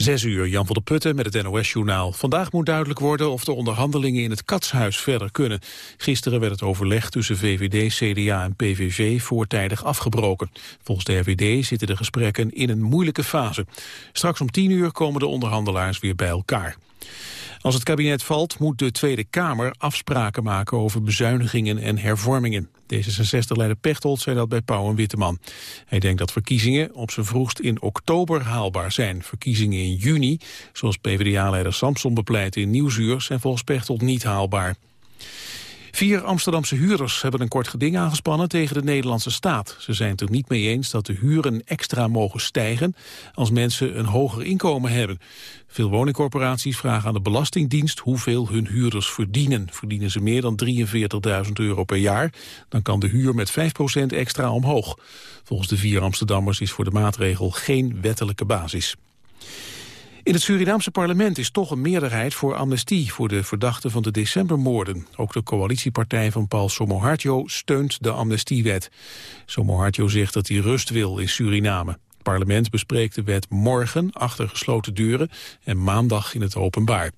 Zes uur, Jan van der Putten met het NOS-journaal. Vandaag moet duidelijk worden of de onderhandelingen in het Katshuis verder kunnen. Gisteren werd het overleg tussen VVD, CDA en PVV voortijdig afgebroken. Volgens de RVD zitten de gesprekken in een moeilijke fase. Straks om tien uur komen de onderhandelaars weer bij elkaar. Als het kabinet valt, moet de Tweede Kamer afspraken maken over bezuinigingen en hervormingen. D66-leider Pechtold zei dat bij Pauw en Witteman. Hij denkt dat verkiezingen op zijn vroegst in oktober haalbaar zijn. Verkiezingen in juni, zoals PvdA-leider Samson bepleit in Nieuwsuur, zijn volgens Pechtold niet haalbaar. Vier Amsterdamse huurders hebben een kort geding aangespannen tegen de Nederlandse staat. Ze zijn het er niet mee eens dat de huren extra mogen stijgen als mensen een hoger inkomen hebben. Veel woningcorporaties vragen aan de Belastingdienst hoeveel hun huurders verdienen. Verdienen ze meer dan 43.000 euro per jaar, dan kan de huur met 5% extra omhoog. Volgens de vier Amsterdammers is voor de maatregel geen wettelijke basis. In het Surinaamse parlement is toch een meerderheid voor amnestie voor de verdachten van de decembermoorden. Ook de coalitiepartij van Paul Somohartjo steunt de amnestiewet. Somohartjo zegt dat hij rust wil in Suriname. Het parlement bespreekt de wet morgen achter gesloten deuren en maandag in het openbaar.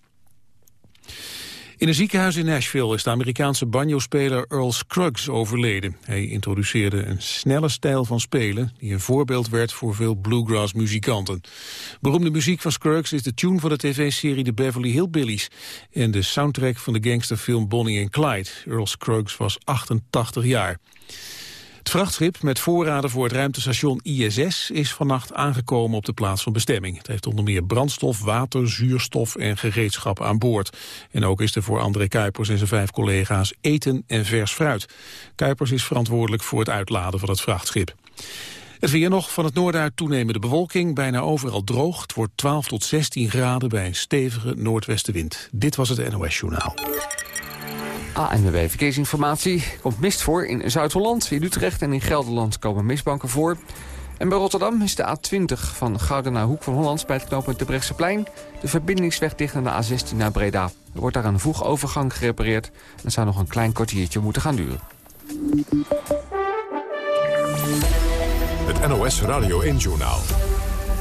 In een ziekenhuis in Nashville is de Amerikaanse banjo-speler Earl Scruggs overleden. Hij introduceerde een snelle stijl van spelen die een voorbeeld werd voor veel bluegrass-muzikanten. Beroemde muziek van Scruggs is de tune van de tv-serie The Beverly Hillbillies en de soundtrack van de gangsterfilm Bonnie and Clyde. Earl Scruggs was 88 jaar. Het vrachtschip met voorraden voor het ruimtestation ISS is vannacht aangekomen op de plaats van bestemming. Het heeft onder meer brandstof, water, zuurstof en gereedschap aan boord. En ook is er voor André Kuipers en zijn vijf collega's eten en vers fruit. Kuipers is verantwoordelijk voor het uitladen van het vrachtschip. Het weer nog van het noorden uit toenemende bewolking. Bijna overal droog. Het wordt 12 tot 16 graden bij een stevige noordwestenwind. Dit was het NOS Journaal. ANWB Verkeersinformatie. Komt mist voor in Zuid-Holland, in Utrecht en in Gelderland komen mistbanken voor. En bij Rotterdam is de A20 van Gouden naar Hoek van Holland... bij het knooppunt de Brechtseplein de verbindingsweg dicht naar de A16 naar Breda. Er wordt daar een voegovergang gerepareerd... en zou nog een klein kwartiertje moeten gaan duren. Het NOS Radio 1-journaal.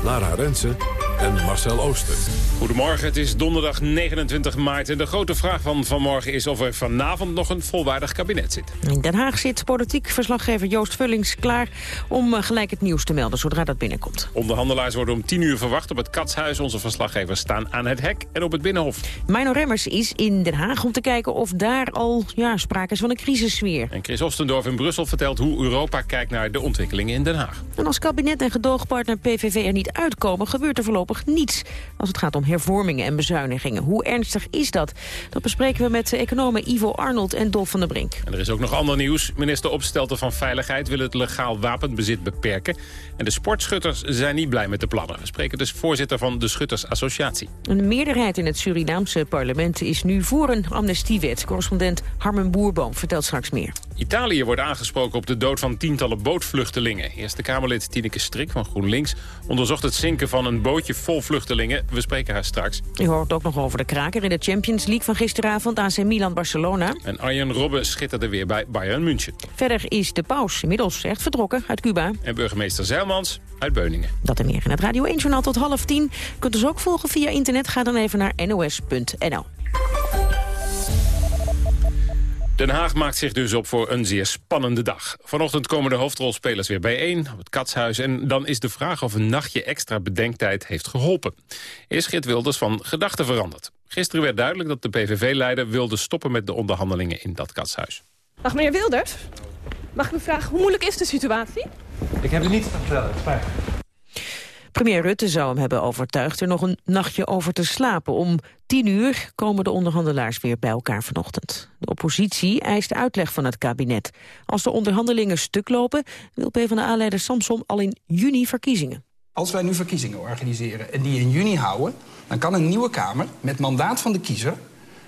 Lara Rensen en Marcel Ooster. Goedemorgen, het is donderdag 29 maart. En de grote vraag van vanmorgen is of er vanavond nog een volwaardig kabinet zit. In Den Haag zit politiek verslaggever Joost Vullings klaar om eh, gelijk het nieuws te melden zodra dat binnenkomt. Onderhandelaars worden om 10 uur verwacht op het Katshuis. Onze verslaggevers staan aan het hek en op het Binnenhof. Mino Remmers is in Den Haag om te kijken of daar al ja, sprake is van een crisissfeer. En Chris Ostendorf in Brussel vertelt hoe Europa kijkt naar de ontwikkelingen in Den Haag. En als kabinet en gedoogpartner PVV er niet uitkomen, gebeurt er voorlopig niets als het gaat om hervormingen en bezuinigingen. Hoe ernstig is dat? Dat bespreken we met economen Ivo Arnold en Dolf van der Brink. En er is ook nog ander nieuws. Minister Opstelten van Veiligheid wil het legaal wapenbezit beperken. En de sportschutters zijn niet blij met de plannen. We spreken dus voorzitter van de Schuttersassociatie. Een meerderheid in het Surinaamse parlement is nu voor een amnestiewet. Correspondent Harmen Boerboom vertelt straks meer. Italië wordt aangesproken op de dood van tientallen bootvluchtelingen. Eerste Kamerlid Tineke Strik van GroenLinks onderzocht het zinken van een bootje vol vluchtelingen. We spreken haar straks. U hoort ook nog over de kraker in de Champions League van gisteravond AC Milan-Barcelona. En Arjen Robben schitterde weer bij Bayern München. Verder is de paus inmiddels echt vertrokken uit Cuba. En burgemeester Zeilmans uit Beuningen. Dat en meer in het Radio 1-journaal tot half tien. Kunt ons ook volgen via internet. Ga dan even naar nos.nl. Den Haag maakt zich dus op voor een zeer spannende dag. Vanochtend komen de hoofdrolspelers weer bijeen op het Katshuis... en dan is de vraag of een nachtje extra bedenktijd heeft geholpen. Is Geert Wilders van gedachten veranderd? Gisteren werd duidelijk dat de PVV-leider wilde stoppen met de onderhandelingen in dat Katshuis. Dag meneer Wilders. Mag ik u vragen, hoe moeilijk is de situatie? Ik heb u niet te vertellen, spijt. Premier Rutte zou hem hebben overtuigd er nog een nachtje over te slapen. Om tien uur komen de onderhandelaars weer bij elkaar vanochtend. De oppositie eist uitleg van het kabinet. Als de onderhandelingen stuk lopen, wil PvdA-leider Samson al in juni verkiezingen. Als wij nu verkiezingen organiseren en die in juni houden... dan kan een nieuwe Kamer met mandaat van de kiezer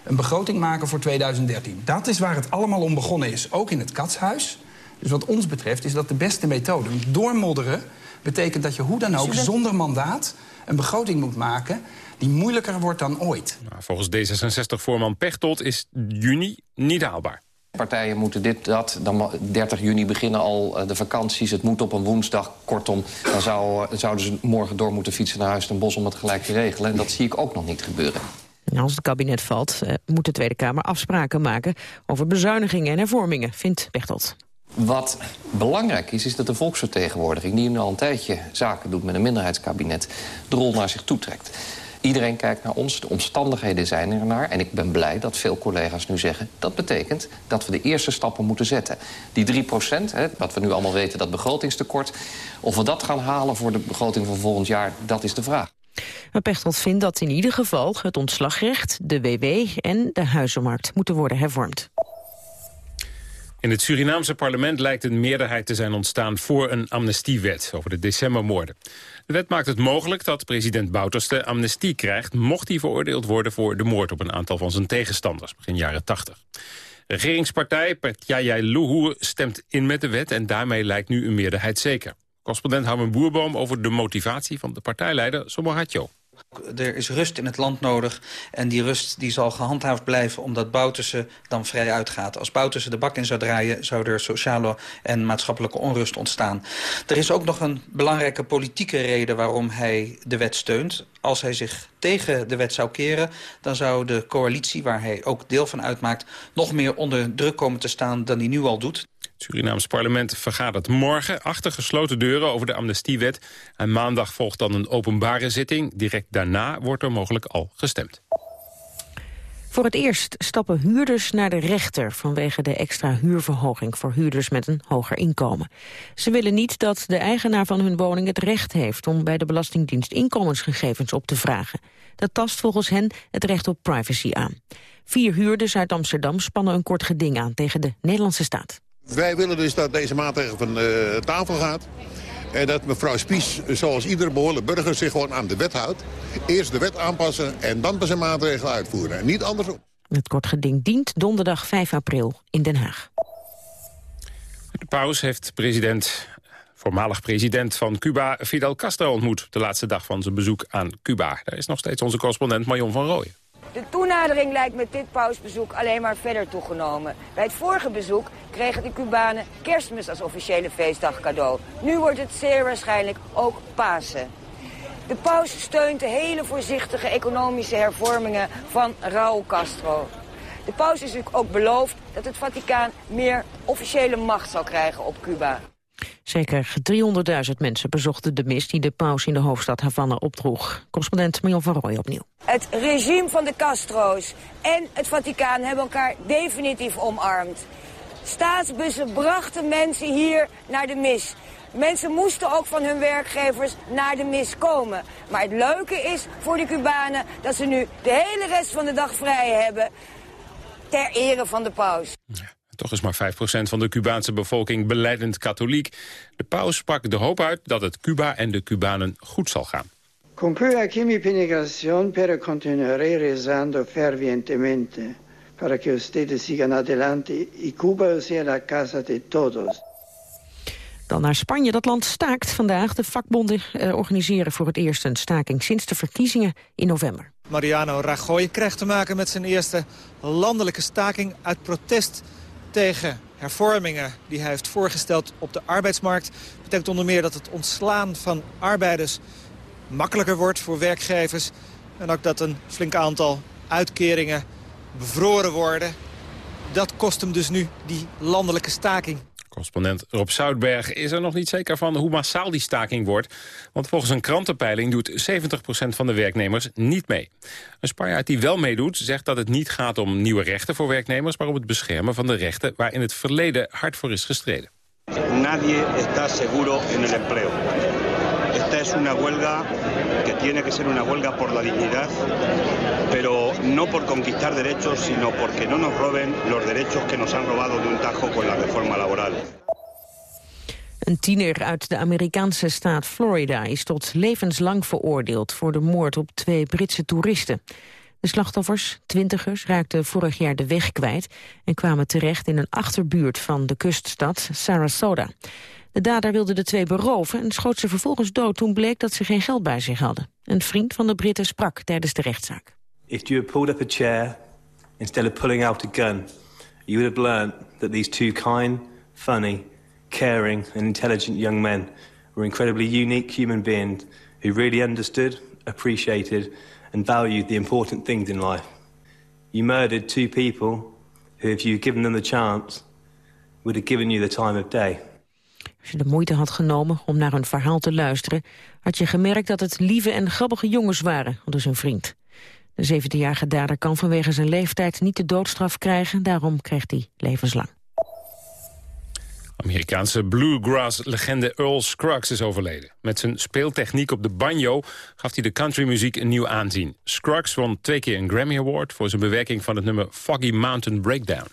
een begroting maken voor 2013. Dat is waar het allemaal om begonnen is, ook in het Katshuis. Dus wat ons betreft is dat de beste methode. Doormodderen betekent dat je hoe dan ook zonder mandaat een begroting moet maken die moeilijker wordt dan ooit. Nou, volgens D66-voorman Pechtold is juni niet haalbaar. Partijen moeten dit, dat. Dan 30 juni beginnen al eh, de vakanties. Het moet op een woensdag. Kortom, dan zou, eh, zouden ze morgen door moeten fietsen naar Huis ten Bos... om het gelijk te regelen. En dat zie ik ook nog niet gebeuren. Als het kabinet valt, eh, moet de Tweede Kamer afspraken maken... over bezuinigingen en hervormingen, vindt Pechtold. Wat belangrijk is, is dat de volksvertegenwoordiging... die nu al een tijdje zaken doet met een minderheidskabinet... de rol naar zich toetrekt. Iedereen kijkt naar ons, de omstandigheden zijn er naar. En ik ben blij dat veel collega's nu zeggen... dat betekent dat we de eerste stappen moeten zetten. Die 3 procent, wat we nu allemaal weten, dat begrotingstekort... of we dat gaan halen voor de begroting van volgend jaar, dat is de vraag. Maar Pechtold vindt dat in ieder geval het ontslagrecht, de WW en de huizenmarkt moeten worden hervormd. In het Surinaamse parlement lijkt een meerderheid te zijn ontstaan voor een amnestiewet over de decembermoorden. De wet maakt het mogelijk dat president Bouterse amnestie krijgt... mocht hij veroordeeld worden voor de moord op een aantal van zijn tegenstanders, begin jaren 80. Regeringspartij Partjaya Luhu stemt in met de wet en daarmee lijkt nu een meerderheid zeker. Correspondent Harmen Boerboom over de motivatie van de partijleider Somohatjo. Er is rust in het land nodig en die rust die zal gehandhaafd blijven... omdat Bouterse dan vrij uitgaat. Als Bouterse de bak in zou draaien... zou er sociale en maatschappelijke onrust ontstaan. Er is ook nog een belangrijke politieke reden waarom hij de wet steunt. Als hij zich tegen de wet zou keren... dan zou de coalitie, waar hij ook deel van uitmaakt... nog meer onder druk komen te staan dan hij nu al doet. Het Surinaams parlement vergadert morgen achter gesloten deuren over de amnestiewet. En maandag volgt dan een openbare zitting. Direct daarna wordt er mogelijk al gestemd. Voor het eerst stappen huurders naar de rechter vanwege de extra huurverhoging voor huurders met een hoger inkomen. Ze willen niet dat de eigenaar van hun woning het recht heeft om bij de Belastingdienst inkomensgegevens op te vragen. Dat tast volgens hen het recht op privacy aan. Vier huurders uit Amsterdam spannen een kort geding aan tegen de Nederlandse staat. Wij willen dus dat deze maatregel van uh, tafel gaat. En dat mevrouw Spies, zoals iedere behoorlijke burger, zich gewoon aan de wet houdt. Eerst de wet aanpassen en dan pas een maatregel uitvoeren. En niet andersom. Het kort geding dient donderdag 5 april in Den Haag. De paus heeft president, voormalig president van Cuba, Fidel Castro ontmoet. De laatste dag van zijn bezoek aan Cuba. Daar is nog steeds onze correspondent Marion van Rooyen. De toenadering lijkt met dit pausbezoek alleen maar verder toegenomen. Bij het vorige bezoek kregen de Cubanen kerstmis als officiële feestdag cadeau. Nu wordt het zeer waarschijnlijk ook Pasen. De paus steunt de hele voorzichtige economische hervormingen van Raúl Castro. De paus is natuurlijk ook beloofd dat het Vaticaan meer officiële macht zal krijgen op Cuba. Zeker 300.000 mensen bezochten de mis die de paus in de hoofdstad Havana opdroeg. Correspondent Marion van Rooij opnieuw. Het regime van de Castro's en het Vaticaan hebben elkaar definitief omarmd. Staatsbussen brachten mensen hier naar de mis. Mensen moesten ook van hun werkgevers naar de mis komen. Maar het leuke is voor de Cubanen dat ze nu de hele rest van de dag vrij hebben... ter ere van de paus. Toch is maar 5% van de Cubaanse bevolking beleidend katholiek. De paus sprak de hoop uit dat het Cuba en de Cubanen goed zal gaan. Concluo aquí mi penegación, pero continuaré rezando fervientemente para que ustedes sigan adelante y Cuba sea la casa de todos. Dan naar Spanje. Dat land staakt vandaag. De vakbonden eh, organiseren voor het eerst een staking sinds de verkiezingen in november. Mariano Rajoy krijgt te maken met zijn eerste landelijke staking uit protest tegen hervormingen die hij heeft voorgesteld op de arbeidsmarkt. Dat betekent onder meer dat het ontslaan van arbeiders makkelijker wordt voor werkgevers. En ook dat een flink aantal uitkeringen bevroren worden. Dat kost hem dus nu die landelijke staking. Correspondent Rob Zoutberg is er nog niet zeker van hoe massaal die staking wordt. Want volgens een krantenpeiling doet 70% van de werknemers niet mee. Een Spanjaard die wel meedoet zegt dat het niet gaat om nieuwe rechten voor werknemers... maar om het beschermen van de rechten waar in het verleden hard voor is gestreden. Nadie está seguro en el empleo. Esta es una huelga que tiene que ser una huelga por la dignidad, pero no por conquistar derechos, sino porque no nos roben los derechos que nos han robado de un tajo con la reforma laboral. Een tiener uit de Amerikaanse staat Florida is tot levenslang veroordeeld voor de moord op twee Britse toeristen. De slachtoffers, twintigers, raakten vorig jaar de weg kwijt en kwamen terecht in een achterbuurt van de kuststad Sarasota. De dader wilde de twee beroven en schoot ze vervolgens dood toen bleek dat ze geen geld bij zich hadden. Een vriend van de Britten sprak tijdens de rechtszaak. If you had pulled up a chair instead of pulling out a gun, you would have learnt that these two kind, funny, caring and intelligent young men were incredibly unique human beings who really understood, appreciated and valued the important things in life. You murdered two people who, if you given them the chance, would have given you the time of day. Als je de moeite had genomen om naar hun verhaal te luisteren... had je gemerkt dat het lieve en grappige jongens waren, dus een vriend. De 17-jarige dader kan vanwege zijn leeftijd niet de doodstraf krijgen. Daarom kreeg hij levenslang. Amerikaanse bluegrass-legende Earl Scruggs is overleden. Met zijn speeltechniek op de banjo gaf hij de countrymuziek een nieuw aanzien. Scruggs won twee keer een Grammy Award... voor zijn bewerking van het nummer Foggy Mountain Breakdown.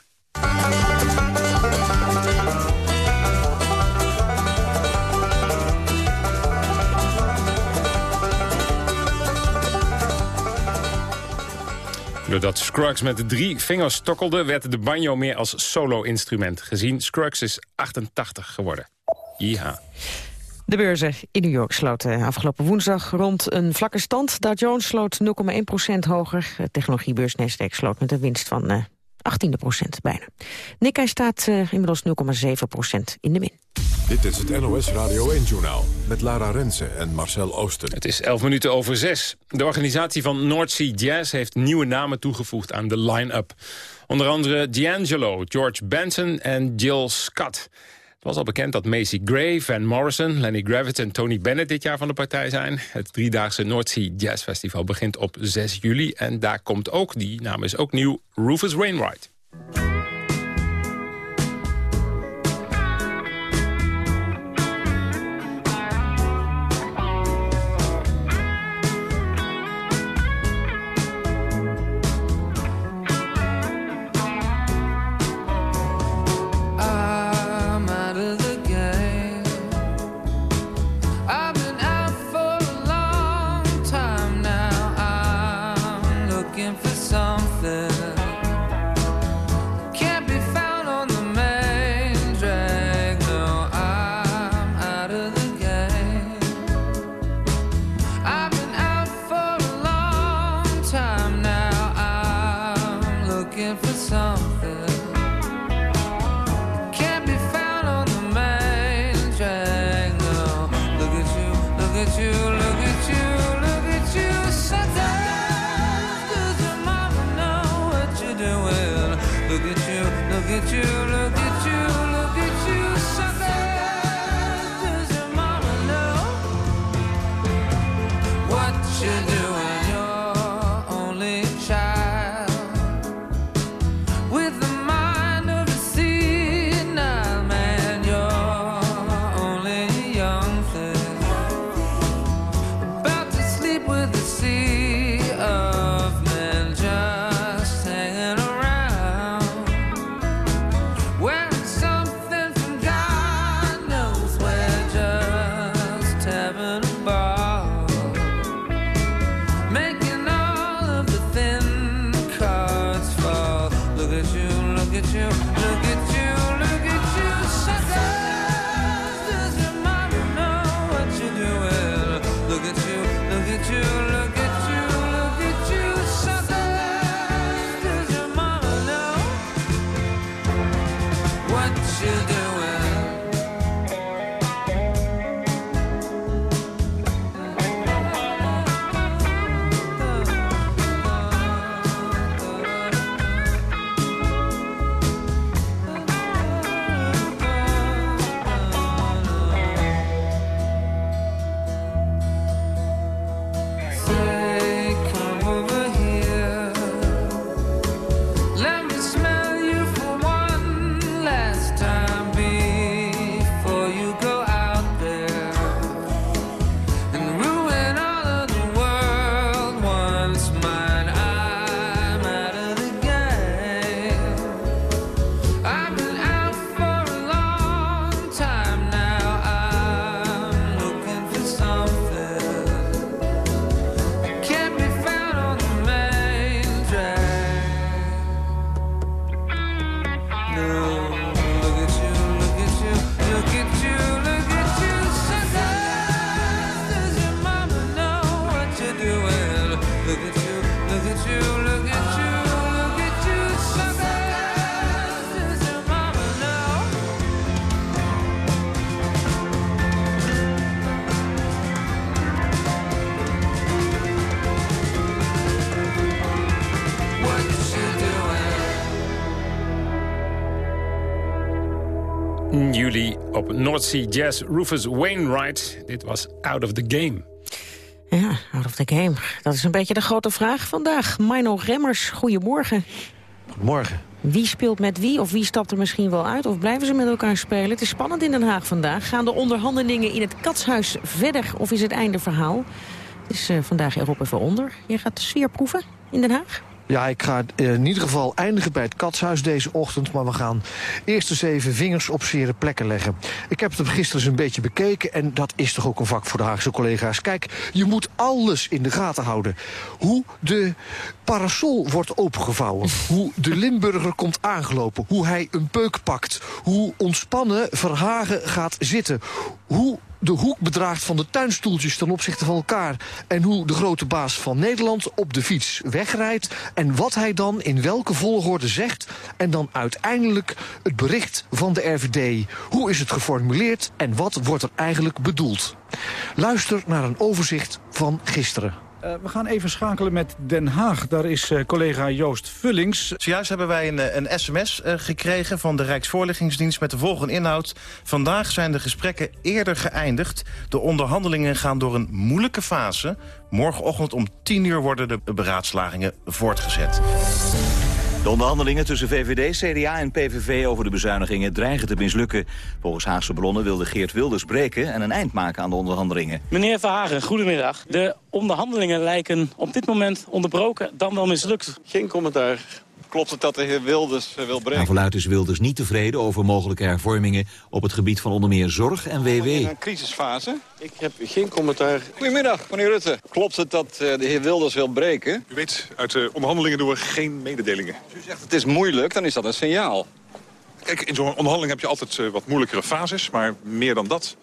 Doordat Scruggs met drie vingers stokkelde... werd de banjo meer als solo-instrument gezien. Scruggs is 88 geworden. Ja. De beurzen in New York sloten afgelopen woensdag rond een vlakke stand. Dow Jones sloot 0,1% hoger. De technologiebeurs Nasdaq sloot met een winst van uh, 18 procent bijna. Nikkei staat uh, inmiddels 0,7 procent in de min. Dit is het NOS Radio 1-journaal met Lara Rensen en Marcel Ooster. Het is 11 minuten over 6. De organisatie van North Sea Jazz heeft nieuwe namen toegevoegd aan de line-up. Onder andere D'Angelo, George Benson en Jill Scott. Het was al bekend dat Macy Gray, Van Morrison, Lenny Gravitz en Tony Bennett dit jaar van de partij zijn. Het driedaagse North Sea Jazz Festival begint op 6 juli. En daar komt ook, die naam is ook nieuw, Rufus Wainwright. 10 juli op North Sea Jazz Rufus Wainwright. Dit was Out of the Game. Ja, out of the game. Dat is een beetje de grote vraag vandaag. Mino Remmers, goedemorgen. Goedemorgen. Wie speelt met wie of wie stapt er misschien wel uit? Of blijven ze met elkaar spelen? Het is spannend in Den Haag vandaag. Gaan de onderhandelingen in het Katshuis verder of is het einde verhaal? Het is uh, vandaag erop even onder. Jij gaat de sfeer proeven in Den Haag? Ja, ik ga in ieder geval eindigen bij het katshuis deze ochtend... maar we gaan eerst eens even vingers op zere plekken leggen. Ik heb het gisteren eens een beetje bekeken... en dat is toch ook een vak voor de Haagse collega's. Kijk, je moet alles in de gaten houden. Hoe de parasol wordt opengevouwen. Hoe de Limburger komt aangelopen. Hoe hij een peuk pakt. Hoe ontspannen Verhagen gaat zitten. Hoe de hoek bedraagt van de tuinstoeltjes ten opzichte van elkaar... en hoe de grote baas van Nederland op de fiets wegrijdt... en wat hij dan in welke volgorde zegt... en dan uiteindelijk het bericht van de RVD. Hoe is het geformuleerd en wat wordt er eigenlijk bedoeld? Luister naar een overzicht van gisteren. Uh, we gaan even schakelen met Den Haag. Daar is uh, collega Joost Vullings. Zojuist hebben wij een, een sms gekregen van de Rijksvoorlichtingsdienst... met de volgende inhoud. Vandaag zijn de gesprekken eerder geëindigd. De onderhandelingen gaan door een moeilijke fase. Morgenochtend om 10 uur worden de beraadslagingen voortgezet. De onderhandelingen tussen VVD, CDA en PVV over de bezuinigingen dreigen te mislukken. Volgens Haagse bronnen wilde Geert Wilders breken en een eind maken aan de onderhandelingen. Meneer Verhagen, goedemiddag. De onderhandelingen lijken op dit moment onderbroken, dan wel mislukt. Geen commentaar. Klopt het dat de heer Wilders eh, wil breken? Naar is Wilders niet tevreden over mogelijke hervormingen... op het gebied van onder meer zorg en WW. In een crisisfase. Ik heb geen commentaar. Goedemiddag, meneer Rutte. Klopt het dat eh, de heer Wilders wil breken? U weet, uit de onderhandelingen doen we geen mededelingen. Als u zegt het is moeilijk, dan is dat een signaal. Kijk, in zo'n onderhandeling heb je altijd wat moeilijkere fases, maar meer dan dat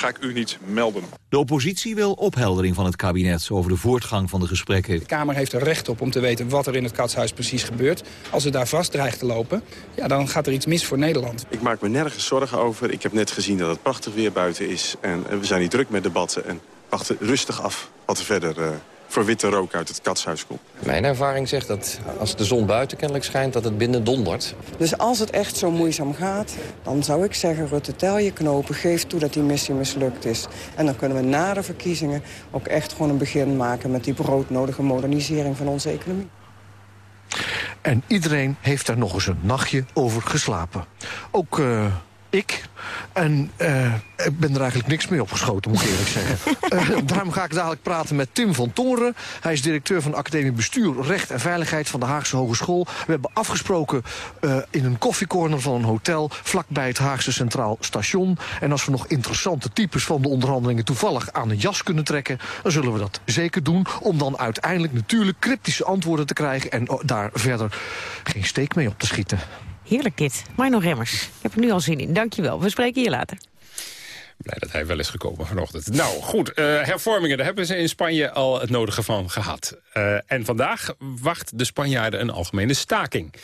ga ik u niet melden. De oppositie wil opheldering van het kabinet over de voortgang van de gesprekken. De Kamer heeft er recht op om te weten wat er in het katshuis precies gebeurt. Als het daar vast dreigt te lopen, ja, dan gaat er iets mis voor Nederland. Ik maak me nergens zorgen over. Ik heb net gezien dat het prachtig weer buiten is. En we zijn niet druk met debatten en wachten rustig af wat er verder uh, voor witte rook uit het katshuis komt. Mijn ervaring zegt dat als de zon buiten kennelijk schijnt... dat het binnen dondert. Dus als het echt zo moeizaam gaat... dan zou ik zeggen, Rutte, tel je knopen. Geef toe dat die missie mislukt is. En dan kunnen we na de verkiezingen ook echt gewoon een begin maken... met die broodnodige modernisering van onze economie. En iedereen heeft daar nog eens een nachtje over geslapen. Ook... Uh ik. En uh, ik ben er eigenlijk niks mee opgeschoten, moet ik eerlijk zeggen. uh, daarom ga ik dadelijk praten met Tim van Toren. Hij is directeur van de Academie Bestuur, Recht en Veiligheid van de Haagse Hogeschool. We hebben afgesproken uh, in een koffiecorner van een hotel... vlakbij het Haagse Centraal Station. En als we nog interessante types van de onderhandelingen... toevallig aan de jas kunnen trekken, dan zullen we dat zeker doen... om dan uiteindelijk natuurlijk cryptische antwoorden te krijgen... en daar verder geen steek mee op te schieten. Heerlijk dit. Mino Remmers. Ik heb er nu al zin in. Dankjewel. We spreken je later. Blij dat hij wel is gekomen vanochtend. Nou, goed. Uh, hervormingen, daar hebben ze in Spanje al het nodige van gehad. Uh, en vandaag wacht de Spanjaarden een algemene staking.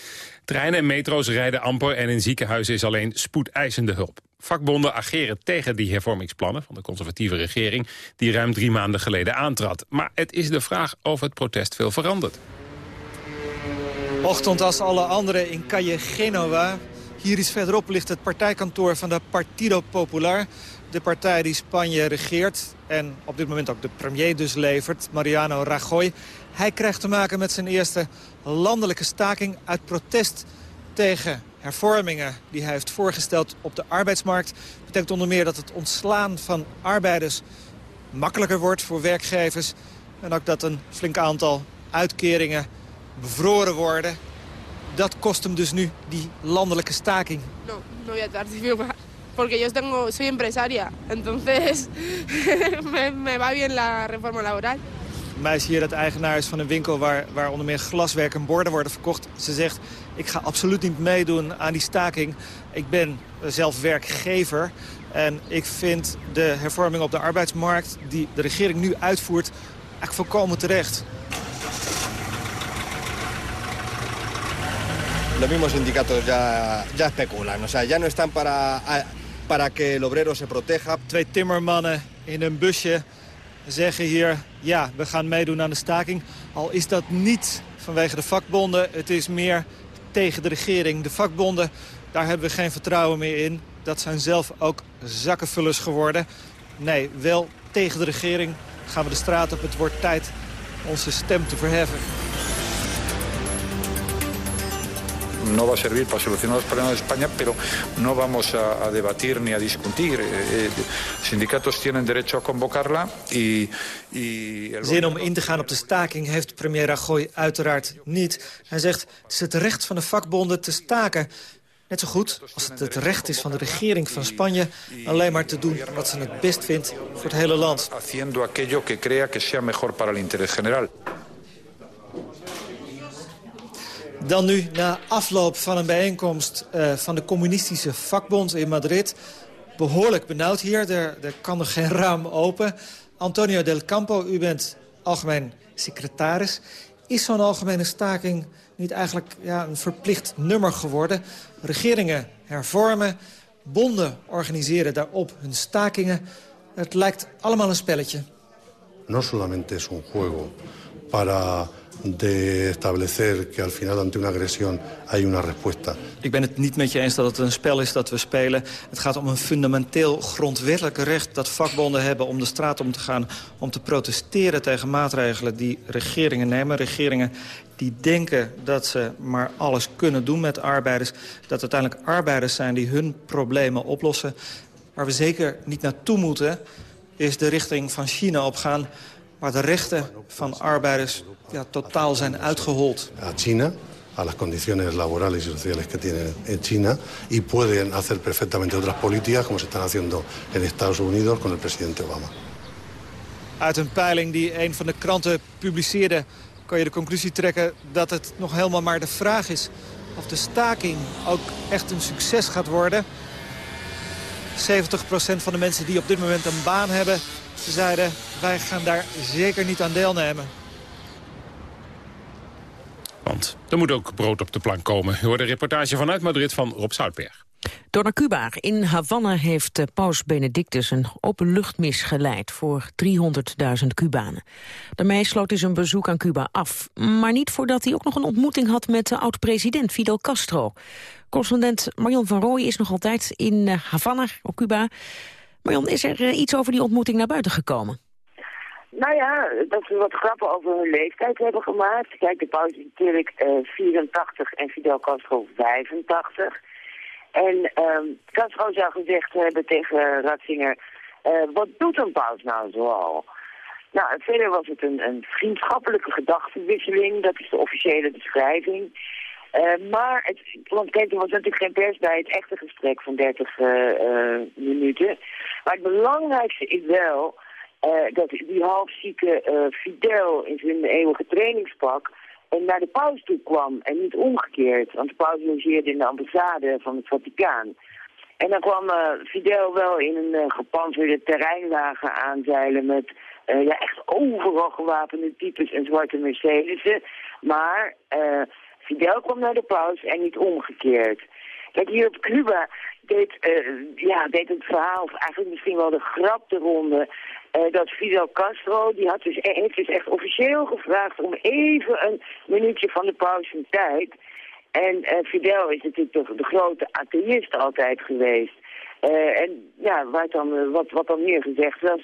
Treinen en metro's rijden amper en in ziekenhuizen is alleen spoedeisende hulp. Vakbonden ageren tegen die hervormingsplannen van de conservatieve regering... die ruim drie maanden geleden aantrad. Maar het is de vraag of het protest veel verandert. Ochtend als alle anderen in Calle Genova. Hier iets verderop ligt het partijkantoor van de Partido Popular. De partij die Spanje regeert en op dit moment ook de premier dus levert, Mariano Rajoy. Hij krijgt te maken met zijn eerste landelijke staking uit protest tegen hervormingen die hij heeft voorgesteld op de arbeidsmarkt. Dat betekent onder meer dat het ontslaan van arbeiders makkelijker wordt voor werkgevers. En ook dat een flink aantal uitkeringen bevroren worden. Dat kost hem dus nu die landelijke staking. No, no voy a participar. Porque yo tengo, soy empresaria. Entonces me, me va bien la reforma laboral. Meisje hier dat eigenaar is van een winkel waar, waar onder meer glaswerk en borden worden verkocht. Ze zegt, ik ga absoluut niet meedoen aan die staking. Ik ben zelf werkgever en ik vind de hervorming op de arbeidsmarkt... die de regering nu uitvoert, eigenlijk volkomen terecht. Los mismos sindicatos ya, ya especulan. O sea, ya no están para, para que el obrero se. Twee timmermannen in een busje zeggen hier... ja, we gaan meedoen aan de staking. Al is dat niet vanwege de vakbonden. Het is meer tegen de regering. De vakbonden, daar hebben we geen vertrouwen meer in. dat zijn zelf ook zakkenvullers geworden. Nee, wel tegen de regering gaan we de straat op. Het wordt tijd onze stem te verheffen. No va a servir para solucionar los problemas de España, pero no vamos a, a debatir ni a discutir. Eh, eh, sindicatos tienen derecho a convocarla y... y el... Zin om in te gaan op de staking heeft premier Rajoy uiteraard niet. Hij zegt het is het recht van de vakbonden te staken. Net zo goed als het het recht is van de regering van Spanje... alleen maar te doen wat ze het best vindt voor het hele land. Haciendo aquello que crea que sea mejor para el interés general. Dan nu, na afloop van een bijeenkomst uh, van de communistische vakbond in Madrid... behoorlijk benauwd hier, er, kan er geen raam open. Antonio del Campo, u bent algemeen secretaris. Is zo'n algemene staking niet eigenlijk ja, een verplicht nummer geworden? Regeringen hervormen, bonden organiseren daarop hun stakingen. Het lijkt allemaal een spelletje. No solamente es un juego para de establecer que al final ante una agresión hay una respuesta. Ik ben het niet met je eens dat het een spel is dat we spelen. Het gaat om een fundamenteel grondwettelijk recht dat vakbonden hebben om de straat om te gaan... om te protesteren tegen maatregelen die regeringen nemen. Regeringen die denken dat ze maar alles kunnen doen met arbeiders. Dat uiteindelijk arbeiders zijn die hun problemen oplossen. Waar we zeker niet naartoe moeten is de richting van China opgaan waar de rechten van arbeiders ja, totaal zijn uitgehold. A China, a las condiciones laborales y sociales que tienen en China y pueden hacer perfectamente otras políticas como se están haciendo en Estados Unidos con el presidente Obama. Uit een peiling die een van de kranten publiceerde kan je de conclusie trekken dat het nog helemaal maar de vraag is of de staking ook echt een succes gaat worden. 70% van de mensen die op dit moment een baan hebben ze zeiden, wij gaan daar zeker niet aan deelnemen. Want er moet ook brood op de plank komen. U hoort een reportage vanuit Madrid van Rob Zoutberg. Door naar Cuba. In Havana heeft paus Benedictus een openluchtmis geleid voor 300.000 Cubanen. Daarmee sloot hij zijn bezoek aan Cuba af. Maar niet voordat hij ook nog een ontmoeting had met de oud-president Fidel Castro. Correspondent Marion van Rooij is nog altijd in Havana op Cuba. Marion, is er iets over die ontmoeting naar buiten gekomen? Nou ja, dat ze wat grappen over hun leeftijd hebben gemaakt. Kijk, de paus is natuurlijk uh, 84 en Fidel Castro 85. En um, Castro zou gezegd hebben tegen Ratzinger... Uh, wat doet een paus nou zoal? Nou, verder was het een, een vriendschappelijke gedachtenwisseling. Dat is de officiële beschrijving. Uh, maar, het, want kijk, er was natuurlijk geen pers bij het echte gesprek van 30 uh, uh, minuten. Maar het belangrijkste is wel dat die halfzieke Fidel in zijn eeuwige trainingspak naar de paus toe kwam en niet omgekeerd. Want de paus logeerde in de ambassade van het Vaticaan. En dan kwam Fidel wel in een gepantserde terreinwagen aanzeilen met ja, echt overal gewapende types en zwarte Mercedes'en. Maar... Fidel kwam naar de paus en niet omgekeerd. Kijk, hier op Cuba deed, uh, ja, deed het verhaal, of eigenlijk misschien wel de grap de ronde... Uh, dat Fidel Castro, die had dus, e-, heeft dus echt officieel gevraagd om even een minuutje van de paus in tijd. En uh, Fidel is natuurlijk de, de grote atheïst altijd geweest. en ja, waar dan, wat, wat dan hier gezegd was,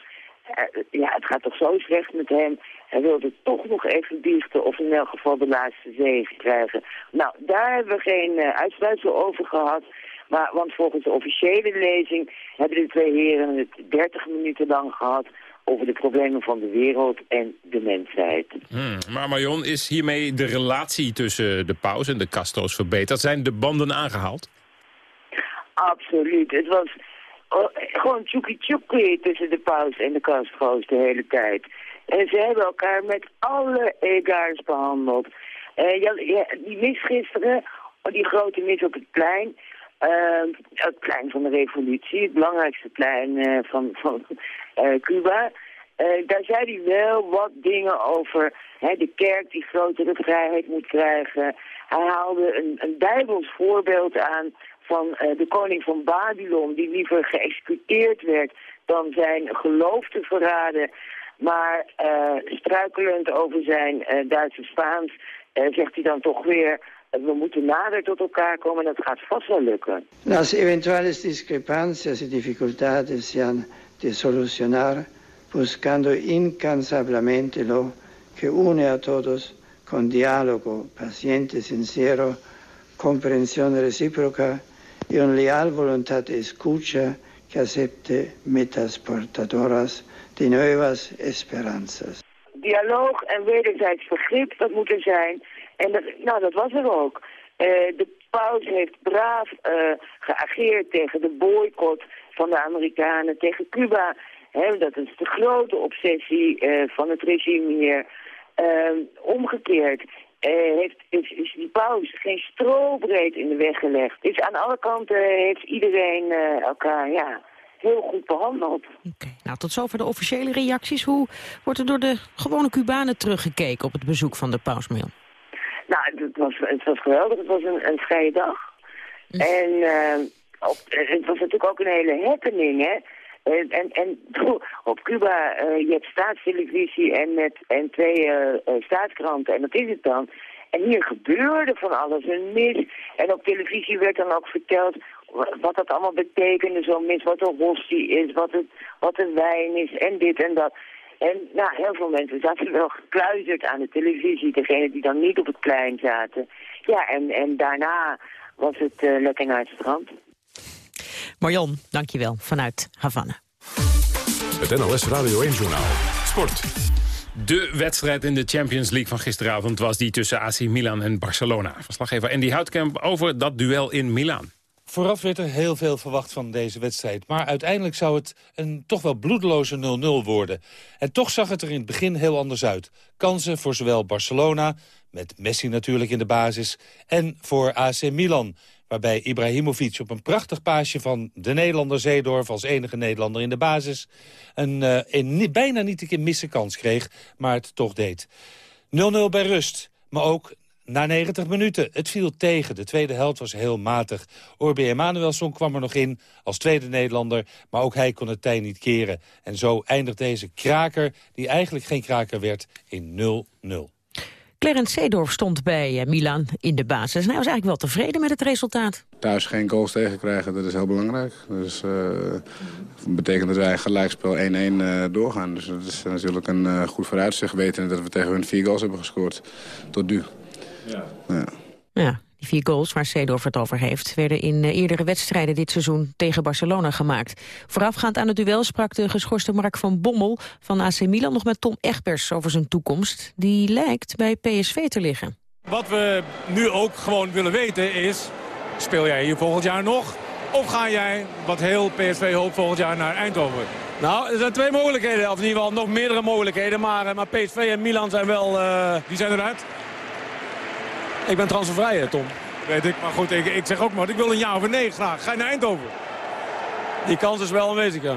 ja, het gaat toch zo slecht met hem. Hij wilde toch nog even biechten of in elk geval de laatste zegen krijgen. Nou, daar hebben we geen uh, uitsluitsel over gehad. Maar, want volgens de officiële lezing hebben de twee heren het 30 minuten lang gehad over de problemen van de wereld en de mensheid. Hmm, maar Marion, is hiermee de relatie tussen de paus en de Castro's verbeterd? Zijn de banden aangehaald? Absoluut. Het was oh, gewoon tjoekie tjoekie tussen de paus en de Castro's de hele tijd. En ze hebben elkaar met alle egaars behandeld. Ja, die mis gisteren, oh, die grote mis op het plein... Uh, het plein van de revolutie, het belangrijkste plein uh, van, van uh, Cuba. daar zei hij wel wat dingen over hè, de kerk die grotere vrijheid moet krijgen. Hij haalde een, een bijbels voorbeeld aan van de koning van Babylon... die liever geëxecuteerd werd dan zijn geloof te verraden. Maar uh, struikelend over zijn uh, Duitse Spaans uh, zegt hij dan toch weer we moeten nader tot elkaar komen en dat gaat vast wel lukken. Las eventuales discrepancias y dificultades se de solucionar buscando incansablemente lo que une a todos con diálogo paciente, sincero, comprensión recíproca y una leal voluntad de escucha que acepte metas portadoras de nuevas esperanzas. Dialoog en wederzijds begrip, dat moet er zijn. En dat, nou, dat was er ook. Uh, de paus heeft braaf uh, geageerd tegen de boycott van de Amerikanen, tegen Cuba. Dat is de grote obsessie uh, van het regime hier. omgekeerd heeft, is, is die paus geen strobreed in de weg gelegd. Dus aan alle kanten heeft iedereen elkaar, ja, heel goed behandeld. Oké, nou tot zover de officiële reacties. Hoe wordt er door de gewone Cubanen teruggekeken op het bezoek van de pausmail? Nou, het was, het was geweldig. Het was een, een vrije dag. Hm. En uh, op, het was natuurlijk ook een hele happening, hè. En, en, en op Cuba, uh, je hebt staatstelevisie en, met, en twee uh, staatskranten en dat is het dan. En hier gebeurde van alles, een mis. En op televisie werd dan ook verteld wat dat allemaal betekende, zo'n mis, wat een hostie is, wat, het, wat een wijn is en dit en dat. En nou, heel veel mensen zaten wel gekluisterd aan de televisie, degene die dan niet op het plein zaten. Ja, en, en daarna was het uh, lekker naar het strand. Marion, dankjewel, vanuit Havana. Het NLS Radio 1 Journaal. Sport. De wedstrijd in de Champions League van gisteravond was die tussen AC Milan en Barcelona. Verslaggever Andy Houtkamp over dat duel in Milaan. Vooraf werd er heel veel verwacht van deze wedstrijd. Maar uiteindelijk zou het een toch wel bloedeloze 0-0 worden. En toch zag het er in het begin heel anders uit. Kansen voor zowel Barcelona, met Messi natuurlijk in de basis... en voor AC Milan, waarbij Ibrahimovic op een prachtig paasje van de Nederlander Zeedorf... als enige Nederlander in de basis, een, een bijna niet een keer missen kans kreeg... maar het toch deed. 0-0 bij rust, maar ook na 90 minuten. Het viel tegen. De tweede helft was heel matig. Orbe Emanuelson kwam er nog in als tweede Nederlander. Maar ook hij kon het tij niet keren. En zo eindigt deze kraker, die eigenlijk geen kraker werd, in 0-0. Clarence Seedorf stond bij eh, Milan in de basis. En hij was eigenlijk wel tevreden met het resultaat. Thuis geen goals tegenkrijgen, dat is heel belangrijk. Dus uh, betekent dat wij gelijkspel 1-1 uh, eh, doorgaan. Dus dat is natuurlijk een goed vooruitzicht. Weten dat we tegen hun vier goals hebben gescoord. Tot nu. Ja. ja. die vier goals waar Seedorf het over heeft... werden in eh, eerdere wedstrijden dit seizoen tegen Barcelona gemaakt. Voorafgaand aan het duel sprak de geschorste Mark van Bommel... van AC Milan nog met Tom Egbers over zijn toekomst. Die lijkt bij PSV te liggen. Wat we nu ook gewoon willen weten is... speel jij hier volgend jaar nog? Of ga jij, wat heel PSV hoopt, volgend jaar naar Eindhoven? Nou, er zijn twee mogelijkheden, of in ieder geval nog meerdere mogelijkheden. Maar, eh, maar PSV en Milan zijn wel... Uh... Die zijn eruit? Ik ben transfervrij, Tom. Weet ik, maar goed, ik, ik zeg ook maar, ik wil een ja of een nee graag. Ga je naar Eindhoven? Die kans is wel aanwezig, ja.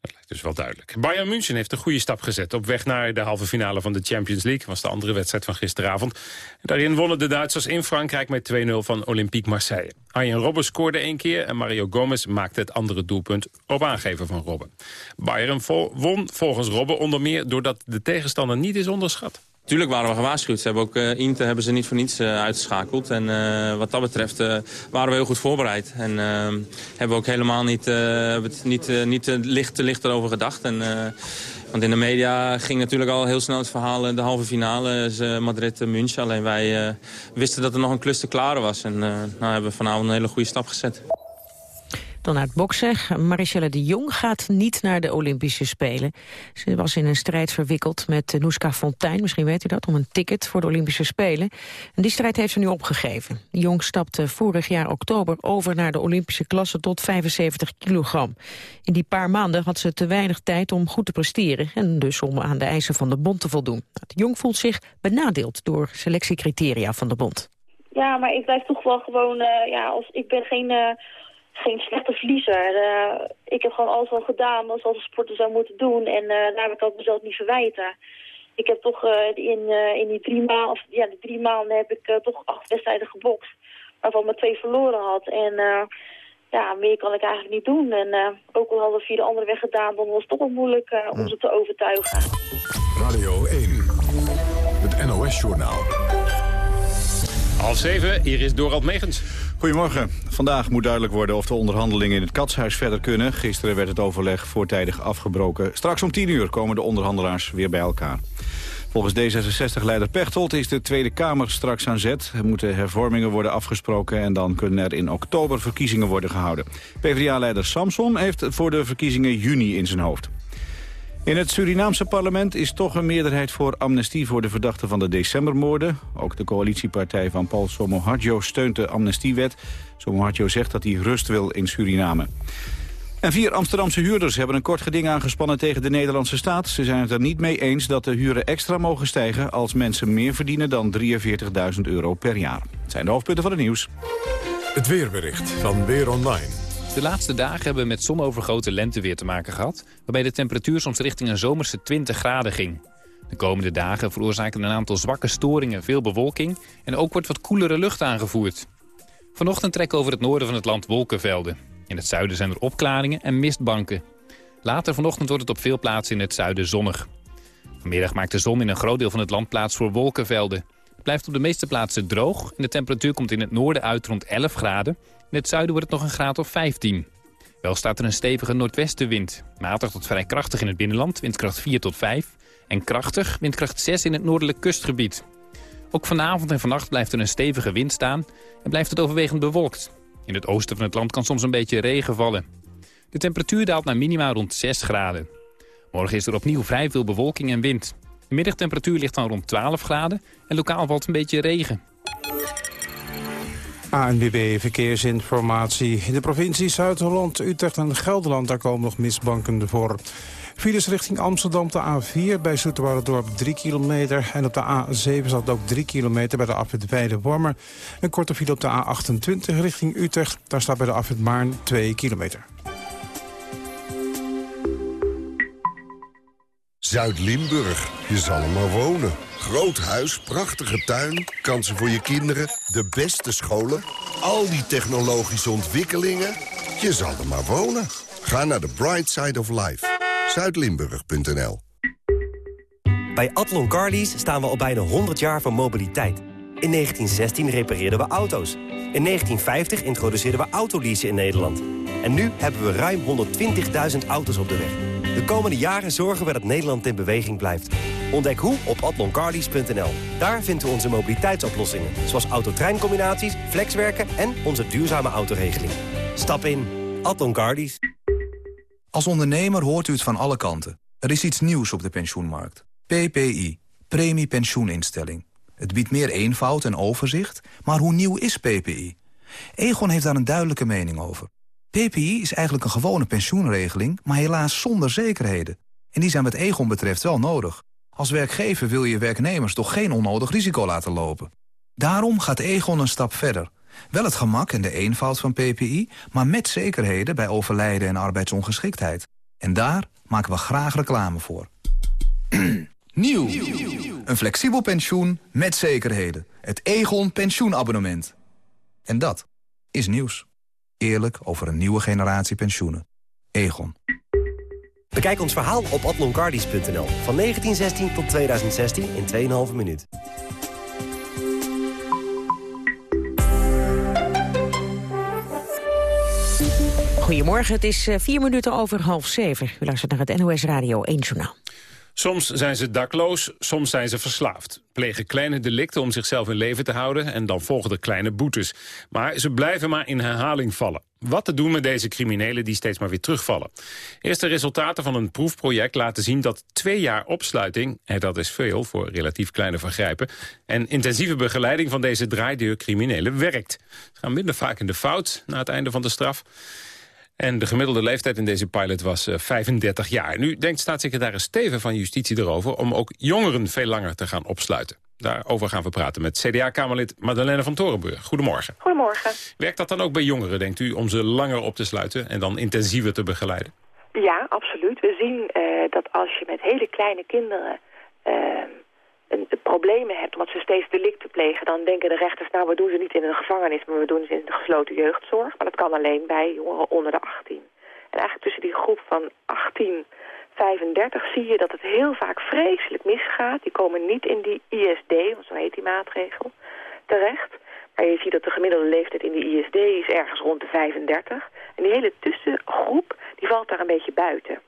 Dat lijkt dus wel duidelijk. Bayern München heeft een goede stap gezet op weg naar de halve finale van de Champions League. was de andere wedstrijd van gisteravond. Daarin wonnen de Duitsers in Frankrijk met 2-0 van Olympique Marseille. Arjen Robben scoorde één keer en Mario Gomez maakte het andere doelpunt op aangeven van Robben. Bayern won volgens Robben onder meer doordat de tegenstander niet is onderschat. Tuurlijk waren we gewaarschuwd. Ze hebben ook uh, Inter hebben ze niet voor niets uh, uitgeschakeld. En uh, wat dat betreft waren we heel goed voorbereid. En hebben we ook helemaal niet, niet, niet licht, te licht erover gedacht. En, want in de media ging natuurlijk al heel snel het verhaal... de halve finale is Madrid-München. Alleen wij wisten dat er nog een klus te klaren was. En nou hebben we vanavond een hele goede stap gezet. Dan uit boksen. Marichelle de Jong gaat niet naar de Olympische Spelen. Ze was in een strijd verwikkeld met Noeska Fontijn, misschien weet u dat, om een ticket voor de Olympische Spelen. En die strijd heeft ze nu opgegeven. De Jong stapte vorig jaar oktober over naar de Olympische klasse tot 75 kilogram. In die paar maanden had ze te weinig tijd om goed te presteren en dus om aan de eisen van de bond te voldoen. De Jong voelt zich benadeeld door selectiecriteria van de bond. Ja, maar ik blijf toch wel gewoon, uh, ja, als, ik ben geen... Uh geen slechte verliezer. Uh, ik heb gewoon alles al gedaan zoals een sporter zou moeten doen. En uh, daar heb ik ook mezelf niet verwijten. Ik heb toch uh, in, in die drie maanden, of ja, die drie maanden heb ik toch acht wedstrijden gebokst. Waarvan ik twee verloren had. En ja, meer kan ik eigenlijk niet doen. En ook al hadden we via de andere weg gedaan, dan was het toch wel moeilijk om ze te overtuigen. Radio 1, het NOS-journaal. Half zeven, hier is Dorald Megens. Goedemorgen. Vandaag moet duidelijk worden of de onderhandelingen in het Katshuis verder kunnen. Gisteren werd het overleg voortijdig afgebroken. Straks om tien uur komen de onderhandelaars weer bij elkaar. Volgens D66-leider Pechtold is de Tweede Kamer straks aan zet. Er moeten hervormingen worden afgesproken en dan kunnen er in oktober verkiezingen worden gehouden. PvdA-leider Samson heeft voor de verkiezingen juni in zijn hoofd. In het Surinaamse parlement is toch een meerderheid voor amnestie voor de verdachten van de decembermoorden. Ook de coalitiepartij van Paul Somoharjo steunt de amnestiewet. Somoharjo zegt dat hij rust wil in Suriname. En vier Amsterdamse huurders hebben een kort geding aangespannen tegen de Nederlandse staat. Ze zijn het er niet mee eens dat de huren extra mogen stijgen als mensen meer verdienen dan 43.000 euro per jaar. Het zijn de hoofdpunten van het nieuws. Het weerbericht van Weer Online. De laatste dagen hebben we met zonovergoten lenteweer te maken gehad... waarbij de temperatuur soms richting een zomerse 20 graden ging. De komende dagen veroorzaken een aantal zwakke storingen veel bewolking... en ook wordt wat koelere lucht aangevoerd. Vanochtend trekken over het noorden van het land wolkenvelden. In het zuiden zijn er opklaringen en mistbanken. Later vanochtend wordt het op veel plaatsen in het zuiden zonnig. Vanmiddag maakt de zon in een groot deel van het land plaats voor wolkenvelden. Het blijft op de meeste plaatsen droog en de temperatuur komt in het noorden uit rond 11 graden. In het zuiden wordt het nog een graad of 15. Wel staat er een stevige noordwestenwind. Matig tot vrij krachtig in het binnenland, windkracht 4 tot 5. En krachtig, windkracht 6 in het noordelijk kustgebied. Ook vanavond en vannacht blijft er een stevige wind staan en blijft het overwegend bewolkt. In het oosten van het land kan soms een beetje regen vallen. De temperatuur daalt naar minima rond 6 graden. Morgen is er opnieuw vrij veel bewolking en wind. De middagtemperatuur ligt dan rond 12 graden en lokaal valt een beetje regen. ANWB Verkeersinformatie. In de provincie Zuid-Holland, Utrecht en Gelderland... daar komen nog misbanken voor. Files richting Amsterdam, de A4 bij Dorp 3 kilometer. En op de A7 staat ook 3 kilometer bij de afwit Weide-Wormer. Een korte file op de A28 richting Utrecht. Daar staat bij de afwit Maarn 2 kilometer. Zuid-Limburg, je zal er maar wonen. Groot huis, prachtige tuin, kansen voor je kinderen, de beste scholen... al die technologische ontwikkelingen, je zal er maar wonen. Ga naar de Bright Side of Life zuidlimburg.nl. Bij Atlon Carlies staan we al bijna 100 jaar van mobiliteit. In 1916 repareerden we auto's. In 1950 introduceerden we autoleasen in Nederland. En nu hebben we ruim 120.000 auto's op de weg. De komende jaren zorgen we dat Nederland in beweging blijft. Ontdek hoe op atloncarlies.nl. Daar vinden we onze mobiliteitsoplossingen. Zoals autotreincombinaties, flexwerken en onze duurzame autoregeling. Stap in. Atlon Carlies. Als ondernemer hoort u het van alle kanten. Er is iets nieuws op de pensioenmarkt. PPI, Premie Pensioeninstelling. Het biedt meer eenvoud en overzicht, maar hoe nieuw is PPI? Egon heeft daar een duidelijke mening over. PPI is eigenlijk een gewone pensioenregeling, maar helaas zonder zekerheden. En die zijn wat Egon betreft wel nodig. Als werkgever wil je werknemers toch geen onnodig risico laten lopen. Daarom gaat Egon een stap verder wel het gemak en de eenvoud van PPI, maar met zekerheden bij overlijden en arbeidsongeschiktheid. En daar maken we graag reclame voor. Nieuw. Een flexibel pensioen met zekerheden. Het Egon pensioenabonnement. En dat is nieuws. Eerlijk over een nieuwe generatie pensioenen. Egon. Bekijk ons verhaal op atloncardies.nl. Van 1916 tot 2016 in 2,5 minuut. Goedemorgen, het is eh, vier minuten over half zeven. U luistert naar het NOS Radio 1 Journaal. Soms zijn ze dakloos, soms zijn ze verslaafd. Plegen kleine delicten om zichzelf in leven te houden... en dan volgen er kleine boetes. Maar ze blijven maar in herhaling vallen. Wat te doen met deze criminelen die steeds maar weer terugvallen? Eerste resultaten van een proefproject laten zien dat twee jaar opsluiting... en dat is veel voor relatief kleine vergrijpen... en intensieve begeleiding van deze draaideurcriminelen werkt. Ze gaan minder vaak in de fout na het einde van de straf... En de gemiddelde leeftijd in deze pilot was 35 eh, jaar. Nu denkt staatssecretaris Steven van Justitie erover... om ook jongeren veel langer te gaan opsluiten. Daarover gaan we praten met CDA-Kamerlid Madeleine van Torenburg. Goedemorgen. Goedemorgen. Werkt dat dan ook bij jongeren, denkt u, om ze langer op te sluiten... en dan intensiever te begeleiden? Ja, absoluut. We zien uh, dat als je met hele kleine kinderen... Uh, problemen hebt omdat ze steeds delicten plegen... dan denken de rechters, nou, we doen ze niet in een gevangenis... maar we doen ze in de gesloten jeugdzorg. Maar dat kan alleen bij jongeren onder de 18. En eigenlijk tussen die groep van 18 35 zie je dat het heel vaak vreselijk misgaat. Die komen niet in die ISD, want zo heet die maatregel, terecht. En je ziet dat de gemiddelde leeftijd in de ISD is ergens rond de 35. En die hele tussengroep, die valt daar een beetje buiten.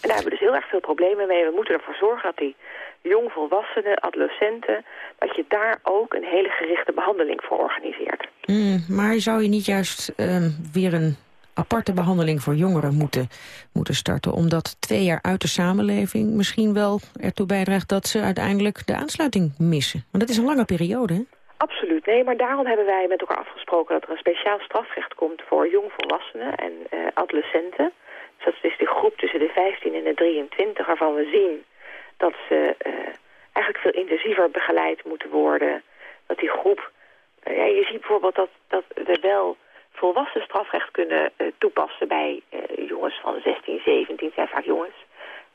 En daar hebben we dus heel erg veel problemen mee. We moeten ervoor zorgen dat die jongvolwassenen, adolescenten... dat je daar ook een hele gerichte behandeling voor organiseert. Mm, maar zou je niet juist uh, weer een aparte behandeling voor jongeren moeten, moeten starten... omdat twee jaar uit de samenleving misschien wel ertoe bijdraagt... dat ze uiteindelijk de aansluiting missen? Want dat is een lange periode, hè? Absoluut, nee, maar daarom hebben wij met elkaar afgesproken... dat er een speciaal strafrecht komt voor jongvolwassenen en uh, adolescenten. Dus dat is die groep tussen de 15 en de 23, waarvan we zien dat ze uh, eigenlijk veel intensiever begeleid moeten worden. Dat die groep, uh, ja, je ziet bijvoorbeeld dat, dat er wel volwassen strafrecht kunnen toepassen bij jongens van 16, 17, zijn vaak jongens.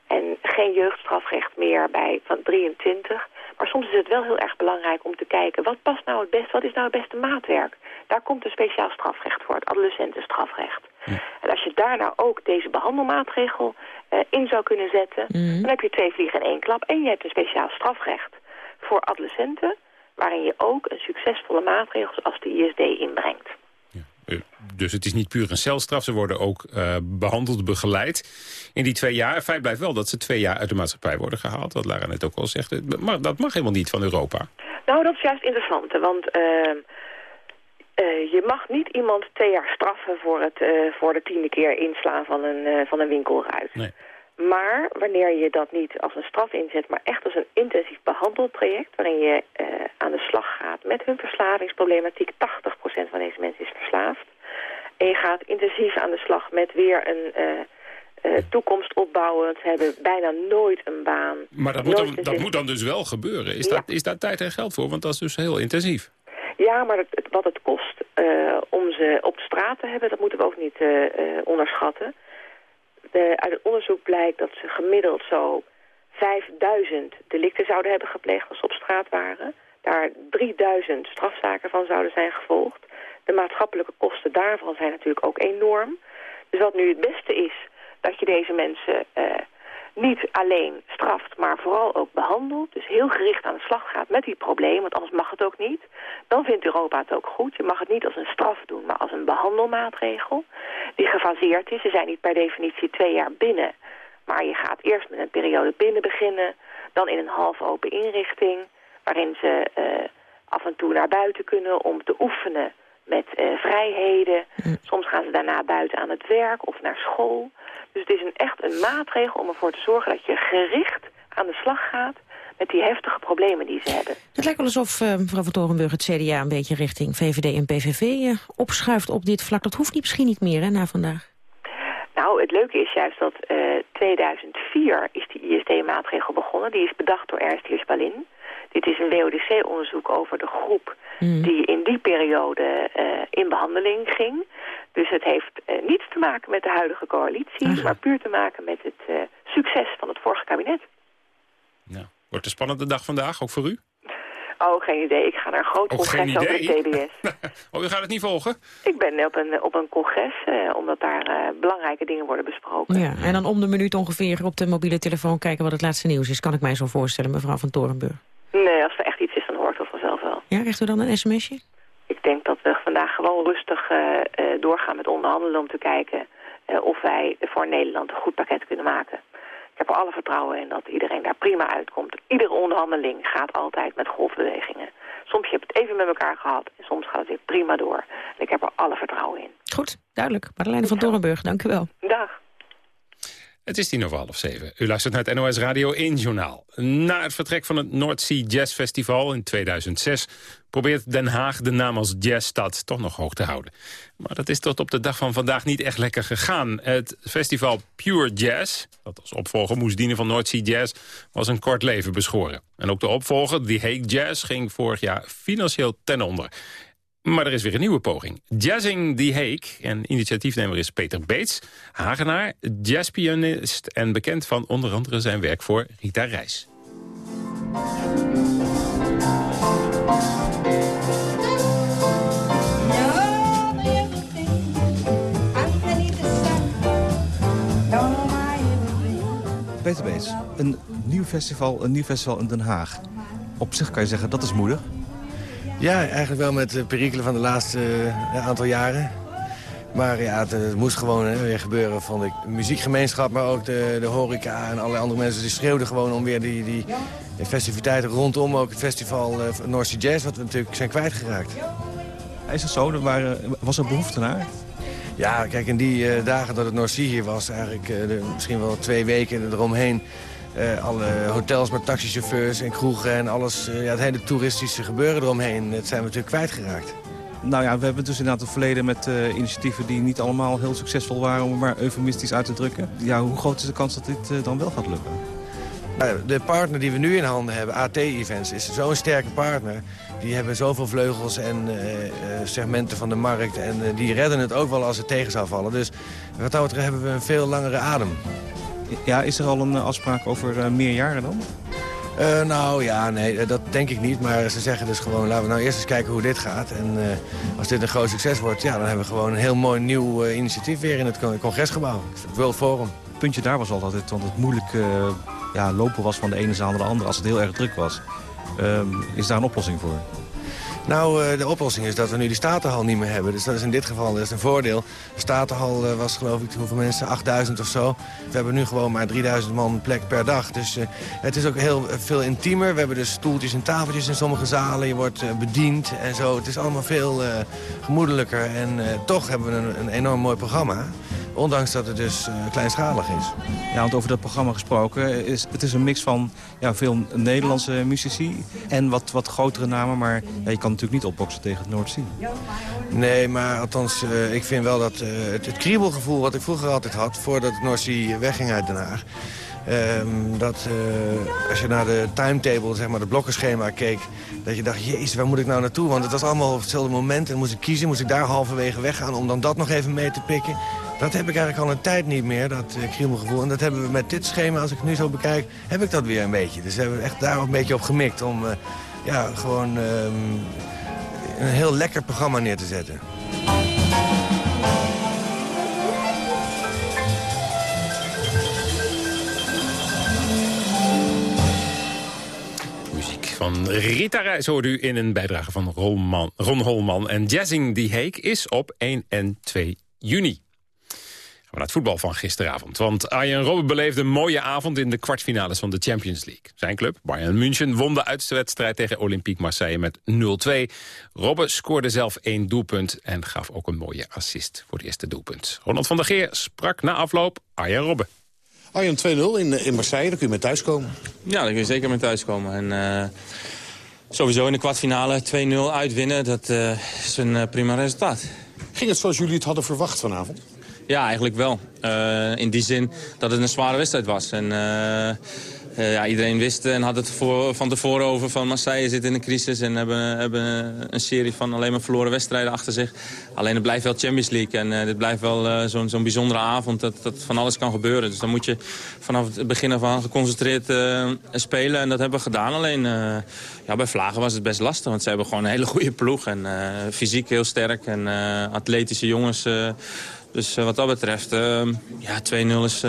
En geen jeugdstrafrecht meer bij van 23. Maar soms is het wel heel erg belangrijk om te kijken... wat past nou het best, wat is nou het beste maatwerk? Daar komt een speciaal strafrecht voor, het adolescentenstrafrecht. Ja. En als je daar nou ook deze behandelmaatregel uh, in zou kunnen zetten... Mm. dan heb je twee vliegen in één klap. En je hebt een speciaal strafrecht voor adolescenten... waarin je ook een succesvolle maatregel als de ISD inbrengt. Dus het is niet puur een celstraf. Ze worden ook uh, behandeld, begeleid. In die twee jaar, feit blijft wel dat ze twee jaar uit de maatschappij worden gehaald. Wat Lara net ook al zegt. Maar dat mag helemaal niet van Europa. Nou, dat is juist interessant. Want uh, uh, je mag niet iemand twee jaar straffen voor, het, voor de tiende keer inslaan van een, van een winkelruit. Nee. Maar wanneer je dat niet als een straf inzet, maar echt als een intensief behandeltraject... waarin je uh, aan de slag gaat met hun verslavingsproblematiek... 80% van deze mensen is verslaafd. En je gaat intensief aan de slag met weer een uh, uh, toekomst opbouwen. Ze hebben bijna nooit een baan. Maar dat, moet dan, dat moet dan, dus wel gebeuren. Is, ja. dat, is daar tijd en geld voor? Want dat is dus heel intensief. Ja, maar het, wat het kost om ze op de straat te hebben... dat moeten we ook niet onderschatten... De, uit het onderzoek blijkt dat ze gemiddeld zo 5000 delicten zouden hebben gepleegd als ze op straat waren. Daar 3000 strafzaken van zouden zijn gevolgd. De maatschappelijke kosten daarvan zijn natuurlijk ook enorm. Dus wat nu het beste is, dat je deze mensen uh, niet alleen straft, maar vooral ook behandelt. Dus heel gericht aan de slag gaat met die problemen, want anders mag het ook niet. Dan vindt Europa het ook goed. Je mag het niet als een straf doen, maar als een behandelmaatregel. Die gefaseerd is. Ze zijn niet per definitie twee jaar binnen. Maar je gaat eerst met een periode binnen beginnen. Dan in een half open inrichting. Waarin ze uh, af en toe naar buiten kunnen om te oefenen met uh, vrijheden. Soms gaan ze daarna buiten aan het werk of naar school. Dus het is een, echt een maatregel om ervoor te zorgen dat je gericht aan de slag gaat met die heftige problemen die ze hebben. Het lijkt wel alsof uh, mevrouw van Torenburg het CDA een beetje richting VVD en PVV uh, opschuift op dit vlak. Dat hoeft niet, misschien niet meer hè, na vandaag. Nou, het leuke is juist dat uh, 2004 is die ISD-maatregel begonnen. Die is bedacht door Ernst Hirschbalin. Dit is een WODC-onderzoek over de groep mm. die in die periode uh, in behandeling ging. Dus het heeft uh, niets te maken met de huidige coalitie, Aha. maar puur te maken met het uh, succes van het vorige kabinet. Nou, wordt een spannende dag vandaag, ook voor u? Oh, geen idee. Ik ga naar een groot oh, congres over de TBS. oh, u gaat het niet volgen? Ik ben op een, op een congres, uh, omdat daar uh, belangrijke dingen worden besproken. Ja, en dan om de minuut ongeveer op de mobiele telefoon kijken wat het laatste nieuws is. Kan ik mij zo voorstellen, mevrouw van Torenburg. Nee, als er echt iets is, dan hoort dat vanzelf wel. Ja, krijgt u dan een sms'je? Ik denk dat we vandaag gewoon rustig uh, uh, doorgaan met onderhandelen om te kijken uh, of wij voor Nederland een goed pakket kunnen maken. Ik heb er alle vertrouwen in dat iedereen daar prima uitkomt. Iedere onderhandeling gaat altijd met golfbewegingen. Soms heb je het even met elkaar gehad en soms gaat het weer prima door. En ik heb er alle vertrouwen in. Goed, duidelijk. Madeleine van Dorenburg, dank u wel. Dag. Het is tien over half zeven. U luistert naar het NOS Radio 1 Journaal. Na het vertrek van het North Sea Jazz Festival in 2006... probeert Den Haag de naam als jazzstad toch nog hoog te houden. Maar dat is tot op de dag van vandaag niet echt lekker gegaan. Het festival Pure Jazz, dat als opvolger moest dienen van North Sea Jazz... was een kort leven beschoren. En ook de opvolger, The Hague Jazz, ging vorig jaar financieel ten onder. Maar er is weer een nieuwe poging. Jazzing the Hague. En initiatiefnemer is Peter Beets, Hagenaar, jazzpianist... en bekend van onder andere zijn werk voor Rita Reis. Peter Beets, een nieuw festival, een nieuw festival in Den Haag. Op zich kan je zeggen, dat is moedig. Ja, eigenlijk wel met de perikelen van de laatste uh, aantal jaren. Maar ja, het, het moest gewoon hè, weer gebeuren van de muziekgemeenschap... maar ook de, de horeca en allerlei andere mensen. Die schreeuwden gewoon om weer die, die festiviteiten rondom. Ook het festival uh, North Sea Jazz, wat we natuurlijk zijn kwijtgeraakt. Is het zo? Er waren, was er behoefte naar? Ja, kijk, in die uh, dagen dat het North Sea hier was... eigenlijk uh, de, misschien wel twee weken eromheen... Uh, alle hotels met taxichauffeurs en kroegen en alles... ja, het hele toeristische gebeuren eromheen, dat zijn we natuurlijk kwijtgeraakt. Nou ja, we hebben dus inderdaad het verleden met uh, initiatieven die niet allemaal heel succesvol waren, om het maar eufemistisch uit te drukken. Ja, hoe groot is de kans dat dit dan wel gaat lukken? De partner die we nu in handen hebben, AT Events, is zo'n sterke partner. Die hebben zoveel vleugels en segmenten van de markt. En die redden het ook wel als het tegen zou vallen. Dus wat dat betreft hebben we een veel langere adem. Ja, is er al een afspraak over meer jaren dan? Uh, nou ja, nee, dat denk ik niet. Maar ze zeggen dus gewoon, laten we nou eerst eens kijken hoe dit gaat. En uh, als dit een groot succes wordt, ja, dan hebben we gewoon een heel mooi nieuw uh, initiatief weer in het congresgebouw. Het World Forum. Het puntje daar was altijd, want het moeilijk ja, lopen was van de ene zaal naar de andere als het heel erg druk was. Ehm, is daar een oplossing voor? Nou, uh, de oplossing is dat we nu die Statenhal niet meer hebben. Dus dat is in dit geval is een voordeel. De Statenhal uh, was geloof ik hoeveel mensen? 8000 of zo. We hebben nu gewoon maar 3000 man plek per dag. Dus uh, het is ook heel veel intiemer. We hebben dus stoeltjes en tafeltjes in sommige zalen. Je wordt bediend en zo. Het is allemaal veel gemoedelijker. En toch hebben we een, een enorm mooi programma. Ondanks dat het dus uh, kleinschalig is. Ja, want over dat programma gesproken, is, het is een mix van ja, veel Nederlandse muzici en wat, wat grotere namen. Maar ja, je kan natuurlijk niet opboksen tegen het Noordzee. Nee, maar althans, uh, ik vind wel dat uh, het, het kriebelgevoel wat ik vroeger altijd had... voordat het Noordzee wegging uit Den Haag... Um, dat uh, als je naar de timetable, zeg maar, de blokkenschema keek... dat je dacht, jezus, waar moet ik nou naartoe? Want het was allemaal op hetzelfde moment en moest ik kiezen. Moest ik daar halverwege weggaan om dan dat nog even mee te pikken. Dat heb ik eigenlijk al een tijd niet meer, dat uh, kriebelgevoel. En dat hebben we met dit schema, als ik het nu zo bekijk, heb ik dat weer een beetje. Dus we hebben echt daar een beetje op gemikt om uh, ja, gewoon um, een heel lekker programma neer te zetten. Van Rita Reis hoort u in een bijdrage van Ron, Holman. En Jazzing die Heek is op 1 en 2 juni. We naar het voetbal van gisteravond. Want Arjen Robben beleefde een mooie avond in de kwartfinales van de Champions League. Zijn club, Bayern München, won de wedstrijd tegen Olympique Marseille met 0-2. Robben scoorde zelf één doelpunt en gaf ook een mooie assist voor het eerste doelpunt. Ronald van der Geer sprak na afloop Arjen Robben. Arjen 2-0 in, in Marseille, daar kun je mee thuiskomen. Ja, daar kun je zeker mee thuiskomen. En, uh, sowieso in de kwartfinale 2-0 uitwinnen, dat uh, is een prima resultaat. Ging het zoals jullie het hadden verwacht vanavond? Ja, eigenlijk wel. in die zin dat het een zware wedstrijd was. En, uh, ja, iedereen wist en had het voor, van tevoren over van Marseille zit in een crisis... en hebben, hebben een serie van alleen maar verloren wedstrijden achter zich. Alleen het blijft wel Champions League en dit blijft wel zo'n zo'n bijzondere avond... Dat, dat van alles kan gebeuren. Dus dan moet je vanaf het begin af aan geconcentreerd spelen. En dat hebben we gedaan. Alleen ja, bij Vlagen was het best lastig, want ze hebben gewoon een hele goede ploeg. En fysiek heel sterk en atletische jongens... dus wat dat betreft, ja, 2-0 is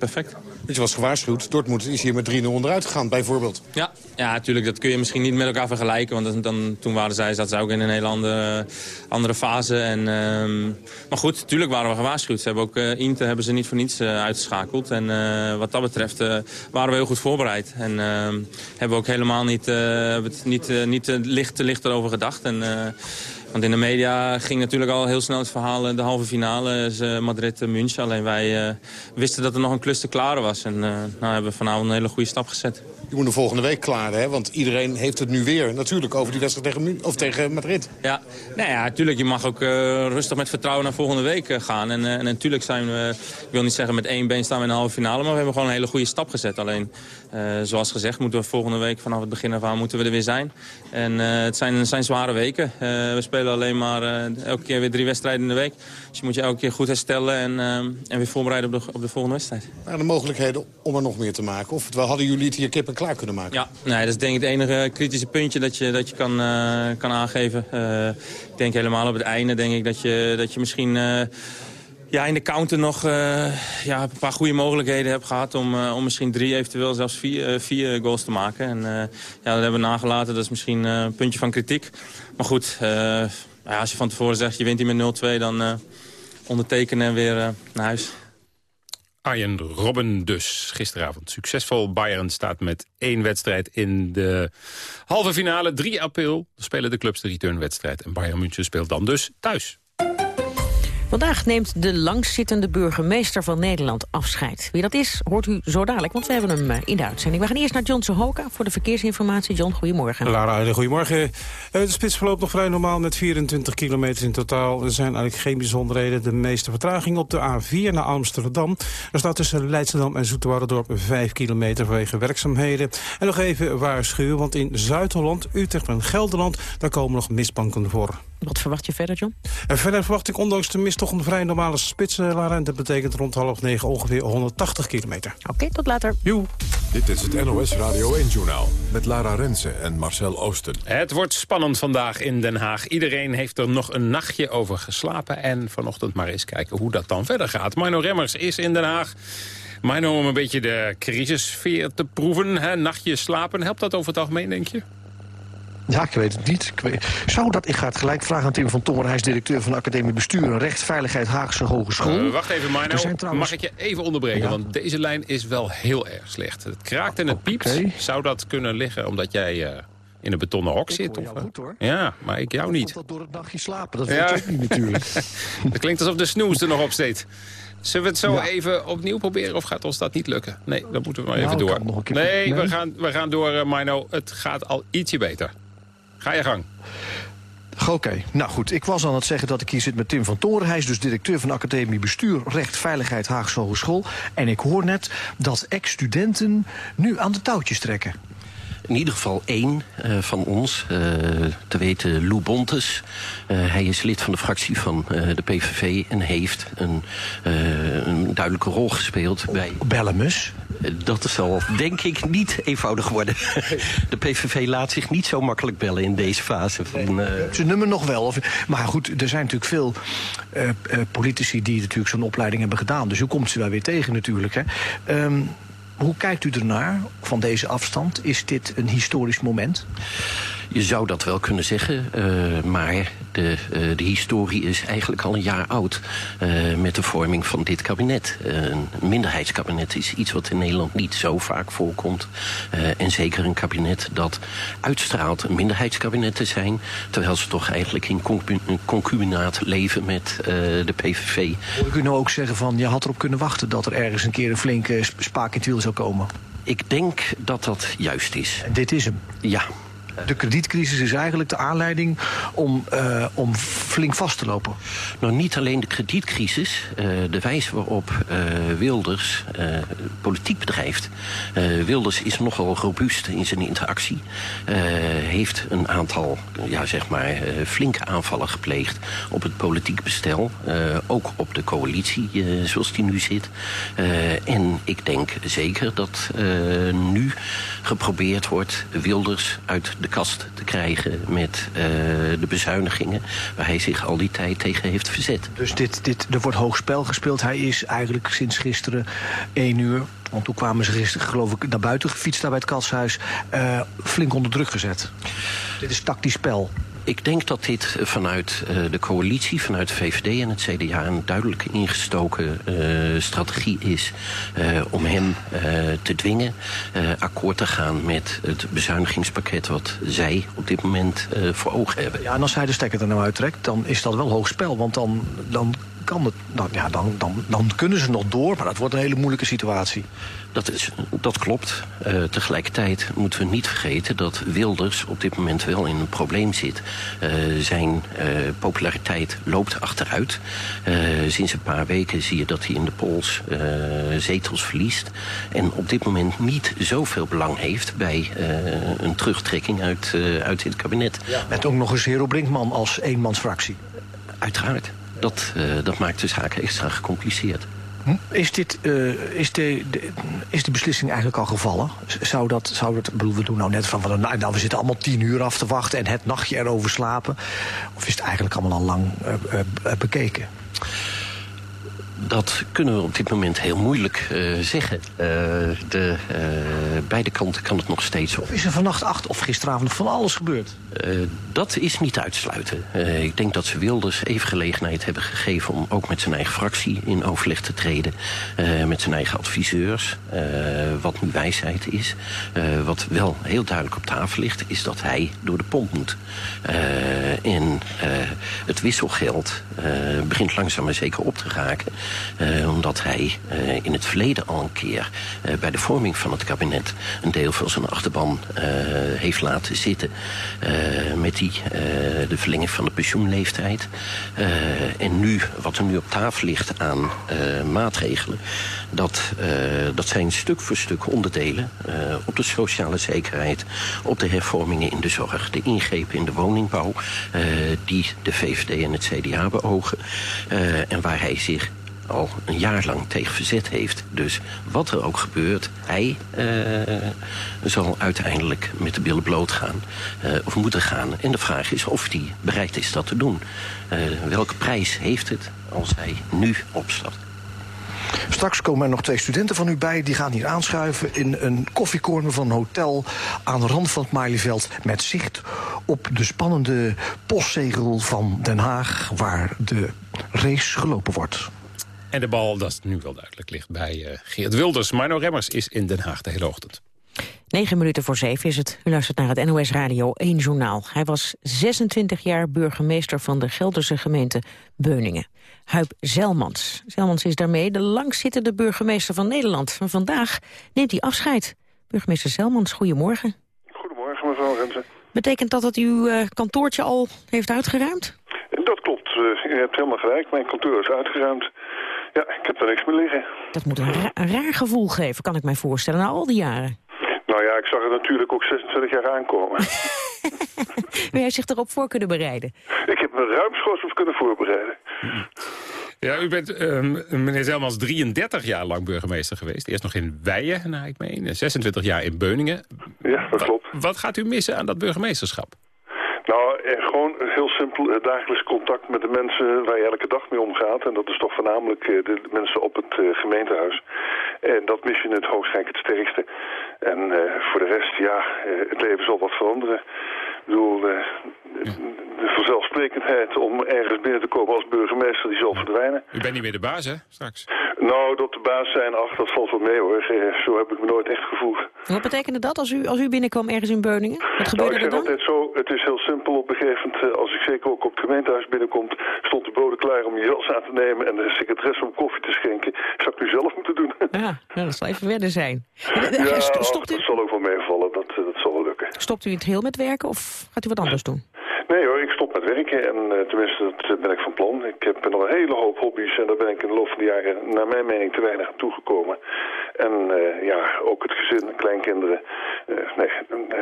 perfect. Want je was gewaarschuwd, Dortmund is hier met 3-0 onderuit gegaan, bijvoorbeeld. Ja, ja, natuurlijk. Dat kun je misschien niet met elkaar vergelijken. Want dan, toen waren zij, zat ze ook in een hele andere, andere fase. En, um, maar goed, natuurlijk waren we gewaarschuwd. Ze hebben ook uh, Inter hebben ze niet voor niets uh, uitgeschakeld. En uh, wat dat betreft waren we heel goed voorbereid. En ehm, hebben we ook helemaal niet, niet, niet licht, te licht erover gedacht. En, want in de media ging natuurlijk al heel snel het verhaal... de halve finale is uh, Madrid-München. Alleen wij wisten dat er nog een klus te klaren was. En uh, nou hebben we vanavond een hele goede stap gezet. Je moet de volgende week klaren, hè? Want iedereen heeft het nu weer natuurlijk over die wedstrijd tegen, of tegen Madrid. Ja, nou ja, natuurlijk. Je mag ook rustig met vertrouwen naar volgende week gaan. En, en natuurlijk zijn we, ik wil niet zeggen met één been staan we in de halve finale... maar we hebben gewoon een hele goede stap gezet. Alleen, zoals gezegd, moeten we volgende week vanaf het begin af aan moeten we er weer zijn. En het, zijn, het zijn zware weken. we spelen alleen maar elke keer weer drie wedstrijden in de week. Dus je moet je elke keer goed herstellen en, en weer voorbereiden op de, op de volgende wedstrijd. Maar de mogelijkheden om er nog meer te maken? Of hadden jullie het hier kip en klaar kunnen maken? Ja, nee, dat is denk ik het enige kritische puntje dat je, dat je kan, uh, kan aangeven. ik denk helemaal op het einde denk ik dat je, dat je misschien ja, in de counter nog ja, een paar goede mogelijkheden heb gehad... om, om misschien drie, eventueel zelfs vier, vier goals te maken. En ja, dat hebben we nagelaten. Dat is misschien een puntje van kritiek. Maar goed, ja, als je van tevoren zegt je wint hier met 0-2... dan ondertekenen en weer naar huis. Arjen Robben dus gisteravond. Succesvol Bayern staat met één wedstrijd in de halve finale. 3 april spelen de clubs de returnwedstrijd. En Bayern München speelt dan dus thuis. Vandaag neemt de langzittende burgemeester van Nederland afscheid. Wie dat is, hoort u zo dadelijk, want we hebben hem eh, in de uitzending. We gaan eerst naar John Sohoka voor de verkeersinformatie. John, goedemorgen. Lara, goedemorgen. Eh, de spits verloopt nog vrij normaal met 24 kilometer in totaal. Er zijn eigenlijk geen bijzonderheden. De meeste vertraging op de A4 naar Amsterdam. Er staat tussen Leidschendam en Zoeterwoudendorp 5 kilometer vanwege werkzaamheden. En nog even waarschuwen, want in Zuid-Holland, Utrecht en Gelderland... daar komen nog mistbanken voor. Wat verwacht je verder, John? En verder verwacht ik ondanks de mist toch een vrij normale spits, Lara. En dat betekent rond half negen ongeveer 180 kilometer. Oké, tot later. Joe. Dit is het NOS Radio 1-journaal met Lara Rensen en Marcel Oosten. Het wordt spannend vandaag in Den Haag. Iedereen heeft er nog een nachtje over geslapen. En vanochtend maar eens kijken hoe dat dan verder gaat. Mino Remmers is in Den Haag. Mino, om een beetje de crisissfeer te proeven. Hè? Nachtje slapen, helpt dat over het algemeen, denk je? Ja, ik weet het niet. Ik, weet... Zou dat, ik ga het gelijk vragen aan Tim van Tongen. Hij is directeur van de Academie Bestuur en Recht, Veiligheid Haagse Hogeschool. Uh, wacht even, Marno. Trouwens... Mag ik je even onderbreken? Ja. Want deze lijn is wel heel erg slecht. Het kraakt en het okay. piept. Zou dat kunnen liggen omdat jij... Uh, in een betonnen hok zit? Of, goed, hoor. Ja, maar ik jou niet. dat door het nachtje slapen, dat ja. weet ik niet natuurlijk. het klinkt alsof de snoes er nog op steekt. Zullen we het zo ja. even opnieuw proberen of gaat ons dat niet lukken? Nee, dan moeten we maar even nou, door. Nee, nee, we gaan, we gaan door, uh, Marno. Het gaat al ietsje beter. Ga je gang. Oké, nou goed. Ik was aan het zeggen dat ik hier zit met Tim van Toren. Hij is dus directeur van de Academie Bestuur, Recht, Veiligheid, Haagse Hogeschool. En ik hoor net dat ex-studenten nu aan de touwtjes trekken in ieder geval één uh, van ons, uh, te weten Lou Bontes. Uh, hij is lid van de fractie van de PVV en heeft een, een duidelijke rol gespeeld bij... Bellemus? Dat zal denk ik niet eenvoudig worden. De PVV laat zich niet zo makkelijk bellen in deze fase. Van, Zijn nummer nog wel. Of, maar goed, er zijn natuurlijk veel politici die natuurlijk zo'n opleiding hebben gedaan. Dus hoe komt ze daar weer tegen natuurlijk. Hè? Um, hoe kijkt u ernaar van deze afstand? Is dit een historisch moment? Je zou dat wel kunnen zeggen, uh, maar de, uh, de historie is eigenlijk al een jaar oud... Uh, met de vorming van dit kabinet. een minderheidskabinet is iets wat in Nederland niet zo vaak voorkomt. en zeker een kabinet dat uitstraalt een minderheidskabinet te zijn... terwijl ze toch eigenlijk in concubinaat leven met de PVV. Hoor ik u nou ook zeggen van, je had erop kunnen wachten... dat er ergens een keer een flinke spaak in het wiel zou komen? Ik denk dat dat juist is. En dit is hem? Ja. De kredietcrisis is eigenlijk de aanleiding om, uh, om flink vast te lopen. Nou, niet alleen de kredietcrisis. Uh, de wijze waarop uh, Wilders politiek bedrijft. Wilders is nogal robuust in zijn interactie. heeft een aantal, ja, zeg maar, flinke aanvallen gepleegd op het politiek bestel. ook op de coalitie zoals die nu zit. en ik denk zeker dat nu geprobeerd wordt Wilders uit de kast te krijgen met uh, de bezuinigingen... waar hij zich al die tijd tegen heeft verzet. Dus dit, dit, er wordt hoog spel gespeeld. Hij is eigenlijk sinds gisteren één uur... want toen kwamen ze gisteren geloof ik naar buiten gefietst daar bij het katshuis... Uh, flink onder druk gezet. Dit is tactisch spel. Ik denk dat dit vanuit uh, de coalitie, vanuit de VVD en het CDA... een duidelijk ingestoken uh, strategie is om hem te dwingen... akkoord te gaan met het bezuinigingspakket wat zij op dit moment voor ogen hebben. Ja, en als hij de stekker er nou uittrekt, dan is dat wel hoog spel. Want dan, dan kan het, dan, ja, dan, dan, dan kunnen ze nog door, maar dat wordt een hele moeilijke situatie. Dat, is, dat klopt. Uh, tegelijkertijd moeten we niet vergeten dat Wilders op dit moment wel in een probleem zit. Uh, zijn uh, populariteit loopt achteruit. sinds een paar weken zie je dat hij in de polls zetels verliest. En op dit moment niet zoveel belang heeft bij een terugtrekking uit, uit dit kabinet. Ja. Met ook nog eens Hero Brinkman als eenmansfractie. Uiteraard. Dat, uh, dat maakt de zaak extra gecompliceerd. Hm? Is, dit, uh, is, de, is de beslissing eigenlijk al gevallen? Zou dat, zou dat bedoel, we doen nou net van, van nou, we zitten allemaal tien uur af te wachten... en het nachtje erover slapen? Of is het eigenlijk allemaal al lang uh, bekeken? Dat kunnen we op dit moment heel moeilijk uh, zeggen. Uh, de, uh, beide kanten kan het nog steeds op. Is er vannacht acht of gisteravond van alles gebeurd? dat is niet te uitsluiten. ik denk dat ze Wilders even gelegenheid hebben gegeven... om ook met zijn eigen fractie in overleg te treden. met zijn eigen adviseurs. wat nu wijsheid is. wat wel heel duidelijk op tafel ligt... is dat hij door de pomp moet. en het wisselgeld begint langzaam maar zeker op te raken... Uh, omdat hij uh, in het verleden al een keer uh, bij de vorming van het kabinet... een deel van zijn achterban heeft laten zitten. met die, de verlenging van de pensioenleeftijd. en nu, wat er nu op tafel ligt aan maatregelen... Dat, dat zijn stuk voor stuk onderdelen op de sociale zekerheid... op de hervormingen in de zorg, de ingrepen in de woningbouw... die de VVD en het CDA beogen. en waar hij zich al een jaar lang tegen verzet heeft. Dus wat er ook gebeurt, hij uh, zal uiteindelijk met de billen bloot gaan. Uh, of moeten gaan. En de vraag is of hij bereid is dat te doen. Uh, welke prijs heeft het als hij nu opstapt? Straks komen er nog twee studenten van u bij. Die gaan hier aanschuiven in een koffiecorner van een hotel... aan de rand van het Malieveld met zicht op de spannende postzegel van Den Haag... waar de race gelopen wordt. En de bal, dat is nu wel duidelijk, ligt bij uh, Geert Wilders. Marno Remmers is in Den Haag de hele ochtend. 9 minuten voor zeven is het. U luistert naar het NOS Radio 1 Journaal. Hij was 26 jaar burgemeester van de Gelderse gemeente Beuningen. Huip Zelmans. Zelmans is daarmee de langzittende burgemeester van Nederland. En vandaag neemt hij afscheid. Burgemeester Zelmans, goedemorgen. Goedemorgen, mevrouw Renze. Betekent dat dat uw uh, kantoortje al heeft uitgeruimd? Dat klopt. Uh, u hebt helemaal gelijk. Mijn kantoor is uitgeruimd. Ja, ik heb er niks meer liggen. Dat moet een, ra een raar gevoel geven, kan ik mij voorstellen, na al die jaren. Nou ja, ik zag het natuurlijk ook 26 jaar aankomen. Wil jij zich erop voor kunnen bereiden? Ik heb me ruimschoots op kunnen voorbereiden. Ja, u bent, um, meneer Zelmans, 33 jaar lang burgemeester geweest. Eerst nog in Weijen, naar ik meen. 26 jaar in Beuningen. Ja, dat klopt. Wat, wat gaat u missen aan dat burgemeesterschap? Nou, eh, gewoon heel simpel het dagelijks contact met de mensen waar je elke dag mee omgaat. En dat is toch voornamelijk eh, de mensen op het eh, gemeentehuis. En dat mis je het hoogstwaarschijnlijk het sterkste. En voor de rest, ja, het leven zal wat veranderen. Ik bedoel, de, de vanzelfsprekendheid om ergens binnen te komen als burgemeester, die zal verdwijnen. U bent niet meer de baas, hè, straks? Nou, dat de baas zijn, ach, dat valt wel mee, hoor. Zo heb ik me nooit echt gevoeld. Wat betekende dat als u, als u binnenkwam ergens in Beuningen? Wat gebeurde nou, ik er dan? altijd zo, het is heel simpel. Op een gegeven moment, als ik zeker ook op het gemeentehuis binnenkomt, stond de bode klaar om je jas aan te nemen en de secretaresse om koffie te schenken. Zou ik nu zelf moeten doen. Ja, dat zal even verder zijn. Ja, Stopt u... dat zal ook wel meevallen. Dat, dat zal wel lukken. Stopt u het heel met werken of gaat u wat anders doen? Stop met werken en uh, tenminste dat ben ik van plan. Ik heb nog een hele hoop hobby's en daar ben ik in de loop van de jaren naar mijn mening te weinig aan toegekomen. En uh, ja, ook het gezin, kleinkinderen, nee,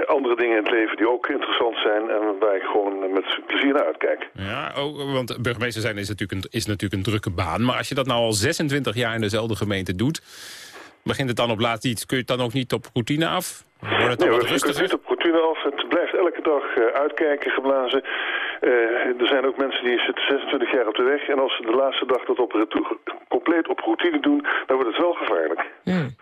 andere dingen in het leven die ook interessant zijn en waar ik gewoon met plezier naar uitkijk. Ja, oh, want burgemeester zijn is natuurlijk, een, is natuurlijk een drukke baan, maar als je dat nou al 26 jaar in dezelfde gemeente doet, begint het dan op laat iets, kun je het dan ook niet op routine af? Wordt het dan nee, wat rustiger? Het op routine af, het blijft elke dag uitkijken, geblazen. Uh, er zijn ook mensen die zitten 26 jaar op de weg. En als ze de laatste dag dat op compleet op routine doen, dan wordt het wel gevaarlijk. Hmm.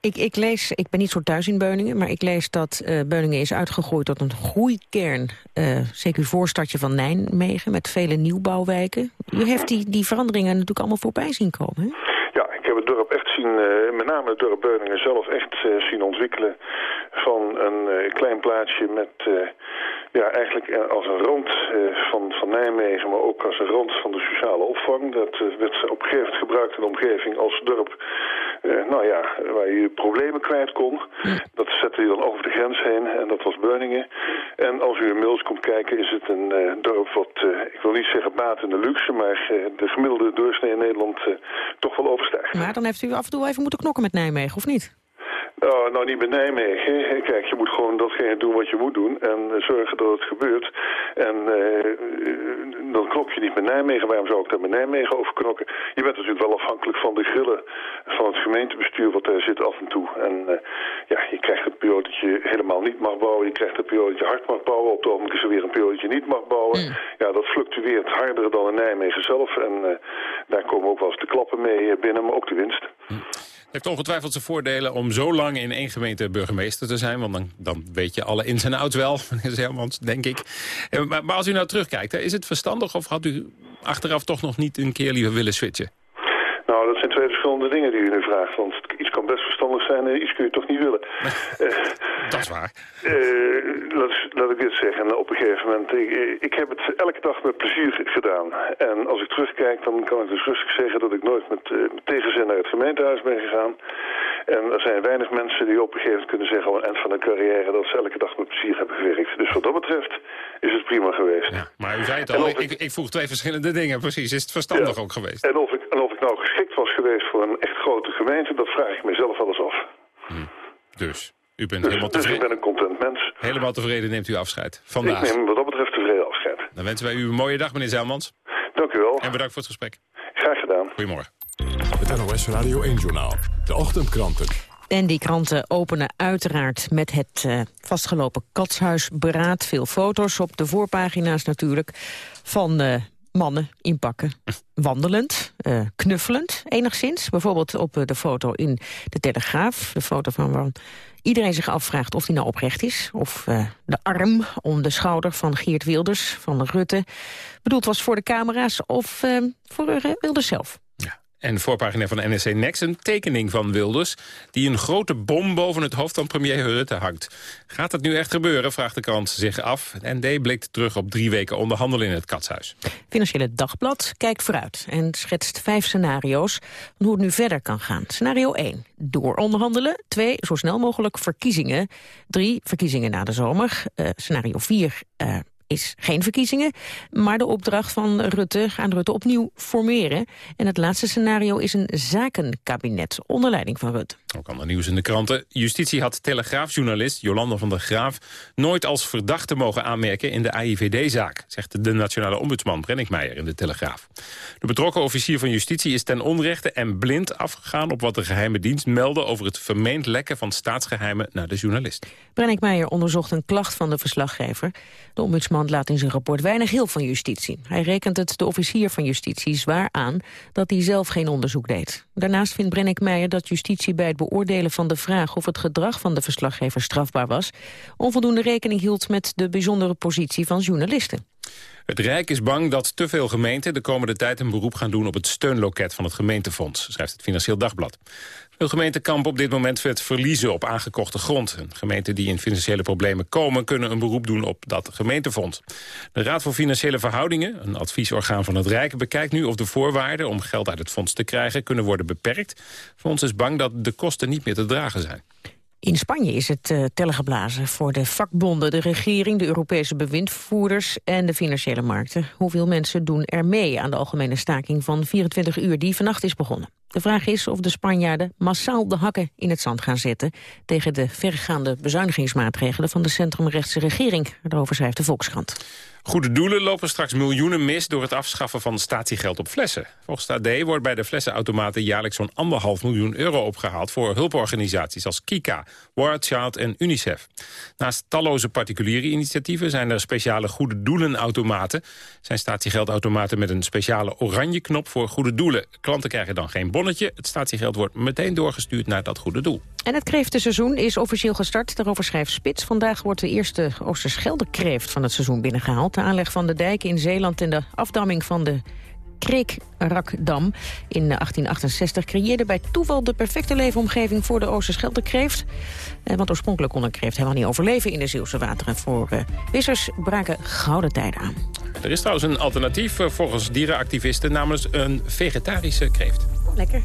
Ik, ik, lees, ik ben niet zo thuis in Beuningen, maar ik lees dat uh, Beuningen is uitgegroeid tot een groeikern, uh, CQ-voorstadje van Nijmegen, met vele nieuwbouwwijken. U heeft die, die veranderingen natuurlijk allemaal voorbij zien komen, hè? Ja, ik heb het dorp echt zien, uh, met name het dorp Beuningen zelf echt zien ontwikkelen van een klein plaatsje met ja, eigenlijk als een rand uh, van, van Nijmegen, maar ook als een rand van de sociale opvang. Dat uh, werd op een gegeven moment gebruikt in de omgeving als dorp, nou ja, waar je problemen kwijt kon. Dat zette je dan over de grens heen en dat was Beuningen. En als u in Mils komt kijken is het een dorp wat, ik wil niet zeggen baat in de luxe, maar de gemiddelde doorsnee in Nederland toch wel overstijgt. Maar dan heeft u af en toe even moeten knokken met Nijmegen, of niet? Nou, nou niet Nijmegen. Kijk, je moet gewoon datgene doen wat je moet doen en eh, zorgen dat het gebeurt. En uh, dan knok je niet met Nijmegen. Waarom zou ik daar met Nijmegen over knokken? Je bent natuurlijk wel afhankelijk van de grillen van het gemeentebestuur wat daar zit af en toe. En uh, ja, je krijgt een periode dat je helemaal niet mag bouwen. Je krijgt een periode dat je hard mag bouwen. Op het ogenblik is er weer een periode dat je niet mag bouwen. Mm. Ja, dat fluctueert harder dan in Nijmegen zelf. En daar komen ook wel eens de klappen mee binnen, maar ook de winst. Mm. Heeft ongetwijfeld zijn voordelen om zo lang in één gemeente burgemeester te zijn. Want dan, dan weet je alle ins en outs wel, meneer Zeilmans, denk ik. Eh, maar, maar, als u nou terugkijkt, is het verstandig of had u achteraf toch nog niet een keer liever willen switchen? Nou, dat zijn twee verschillende dingen die u nu vraagt. Want iets kan best verstandig zijn en iets kun je toch niet willen. dat is waar. Uh, laat, laat, ik dit zeggen. Op een gegeven moment, ik, ik, heb het elke dag met plezier gedaan. En als ik terugkijk, dan kan ik dus rustig zeggen dat ik nooit met, uh, met tegenzin naar het gemeentehuis ben gegaan. En er zijn weinig mensen die op een gegeven moment kunnen zeggen... aan het eind van hun carrière dat ze elke dag met plezier hebben gewerkt. Dus wat dat betreft is het prima geweest. Ja, maar u zei het al, ik, ik, ik, vroeg twee verschillende dingen. Precies, is het verstandig ja, ook geweest? En of, ik, en of ik nou geschikt was geweest voor een echt grote gemeente... dat vraag ik mezelf wel eens af. Hm. Dus, u bent dus, helemaal dus tevreden? ik ben een content mens. Helemaal tevreden neemt u afscheid vandaag? Ik neem wat dat betreft tevreden afscheid. Dan wensen wij u een mooie dag, meneer Zeilmans. Dank u wel. En bedankt voor het gesprek. Graag gedaan. Goedemorgen. Het NOS Radio 1-journaal. De ochtendkranten. En die kranten openen uiteraard met het uh, vastgelopen katshuisberaad. Veel foto's op de voorpagina's natuurlijk van uh, mannen in pakken. Wandelend, uh, knuffelend enigszins. Bijvoorbeeld op de foto in de Telegraaf. De foto van waar iedereen zich afvraagt of die nou oprecht is. Of de arm om de schouder van Geert Wilders, van Rutte... bedoeld was voor de camera's of voor Wilders zelf. En voorpagina van NSC Next een tekening van Wilders... die een grote bom boven het hoofd van premier Rutte hangt. Gaat het nu echt gebeuren, vraagt de krant zich af. ND blikt terug op drie weken onderhandelen in het Katshuis. Financiële Dagblad kijkt vooruit en schetst vijf scenario's... van hoe het nu verder kan gaan. Scenario 1, door onderhandelen. 2, zo snel mogelijk verkiezingen. 3, verkiezingen na de zomer. Uh, scenario 4, uh, is geen verkiezingen, maar de opdracht van Rutte gaan Rutte opnieuw formeren. En het laatste scenario is een zakenkabinet onder leiding van Rutte. Ook ander nieuws in de kranten. Justitie had telegraafjournalist Jolanda van der Graaf nooit als verdachte mogen aanmerken in de AIVD-zaak, zegt de nationale ombudsman Brenninkmeijer in de Telegraaf. De betrokken officier van justitie is ten onrechte en blind afgegaan op wat de geheime dienst meldde over het vermeend lekken van staatsgeheimen naar de journalist. Brenninkmeijer onderzocht een klacht van de verslaggever. De ombudsman laat in zijn rapport weinig heel van justitie. Hij rekent het de officier van justitie zwaar aan dat hij zelf geen onderzoek deed. Daarnaast vindt Brenninkmeijer dat justitie bij het beoordelen van de vraag of het gedrag van de verslaggever strafbaar was, onvoldoende rekening hield met de bijzondere positie van journalisten. Het Rijk is bang dat te veel gemeenten de komende tijd een beroep gaan doen op het steunloket van het gemeentefonds, schrijft het Financieel Dagblad. Veel gemeenten kampen op dit moment het verliezen op aangekochte grond. Een gemeenten die in financiële problemen komen... kunnen een beroep doen op dat gemeentefonds. De Raad voor Financiële Verhoudingen, een adviesorgaan van het Rijk... bekijkt nu of de voorwaarden om geld uit het fonds te krijgen... kunnen worden beperkt. Fonds is bang dat de kosten niet meer te dragen zijn. In Spanje is het uh, tellen geblazen voor de vakbonden, de regering, de Europese bewindvoerders en de financiële markten. Hoeveel mensen doen er mee aan de algemene staking van 24 uur die vannacht is begonnen? De vraag is of de Spanjaarden massaal de hakken in het zand gaan zetten... tegen de vergaande bezuinigingsmaatregelen van de centrumrechtse regering. Daarover schrijft de Volkskrant. Goede doelen lopen straks miljoenen mis door het afschaffen van statiegeld op flessen. Volgens de AD wordt bij de flessenautomaten jaarlijks zo'n anderhalf miljoen euro opgehaald voor hulporganisaties als Kika, World Child en UNICEF. Naast talloze particuliere initiatieven zijn er speciale goede doelenautomaten. Zijn statiegeldautomaten met een speciale oranje knop voor goede doelen. Klanten krijgen dan geen bonnetje. Het statiegeld wordt meteen doorgestuurd naar dat goede doel. En het kreeftenseizoen is officieel gestart. Daarover schrijft Spits. Vandaag wordt de eerste Oosterschelde kreeft van het seizoen binnengehaald. De aanleg van de dijk in Zeeland en de afdamming van de Kreekrakdam in 1868 creëerde bij toeval de perfecte leefomgeving voor de Oosterscheldekreeft. Eh, want oorspronkelijk kon een kreeft helemaal niet overleven in de Zeeuwse wateren. Voor uh, vissers braken gouden tijden aan. Er is trouwens een alternatief uh, volgens dierenactivisten, namelijk een vegetarische kreeft. Lekker.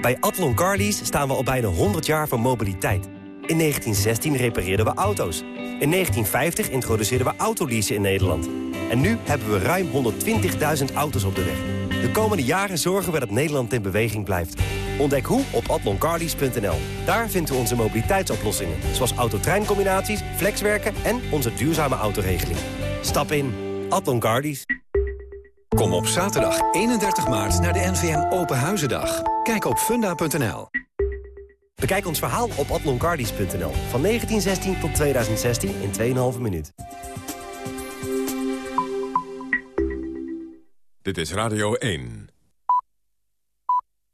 Bij Atlon Carlies staan we al bijna 100 jaar van mobiliteit. In 1916 repareerden we auto's. In 1950 introduceerden we autoleasen in Nederland. En nu hebben we ruim 120.000 auto's op de weg. De komende jaren zorgen we dat Nederland in beweging blijft. Ontdek hoe op atloncardies.nl. Daar vinden we onze mobiliteitsoplossingen. Zoals autotreincombinaties, flexwerken en onze duurzame autoregeling. Stap in. Atlon Cardies. Kom op zaterdag 31 maart naar de NVM Open Huizendag. Kijk op funda.nl. Bekijk ons verhaal op atloncardies.nl. Van 1916 tot 2016 in 2,5 minuut. Dit is Radio 1.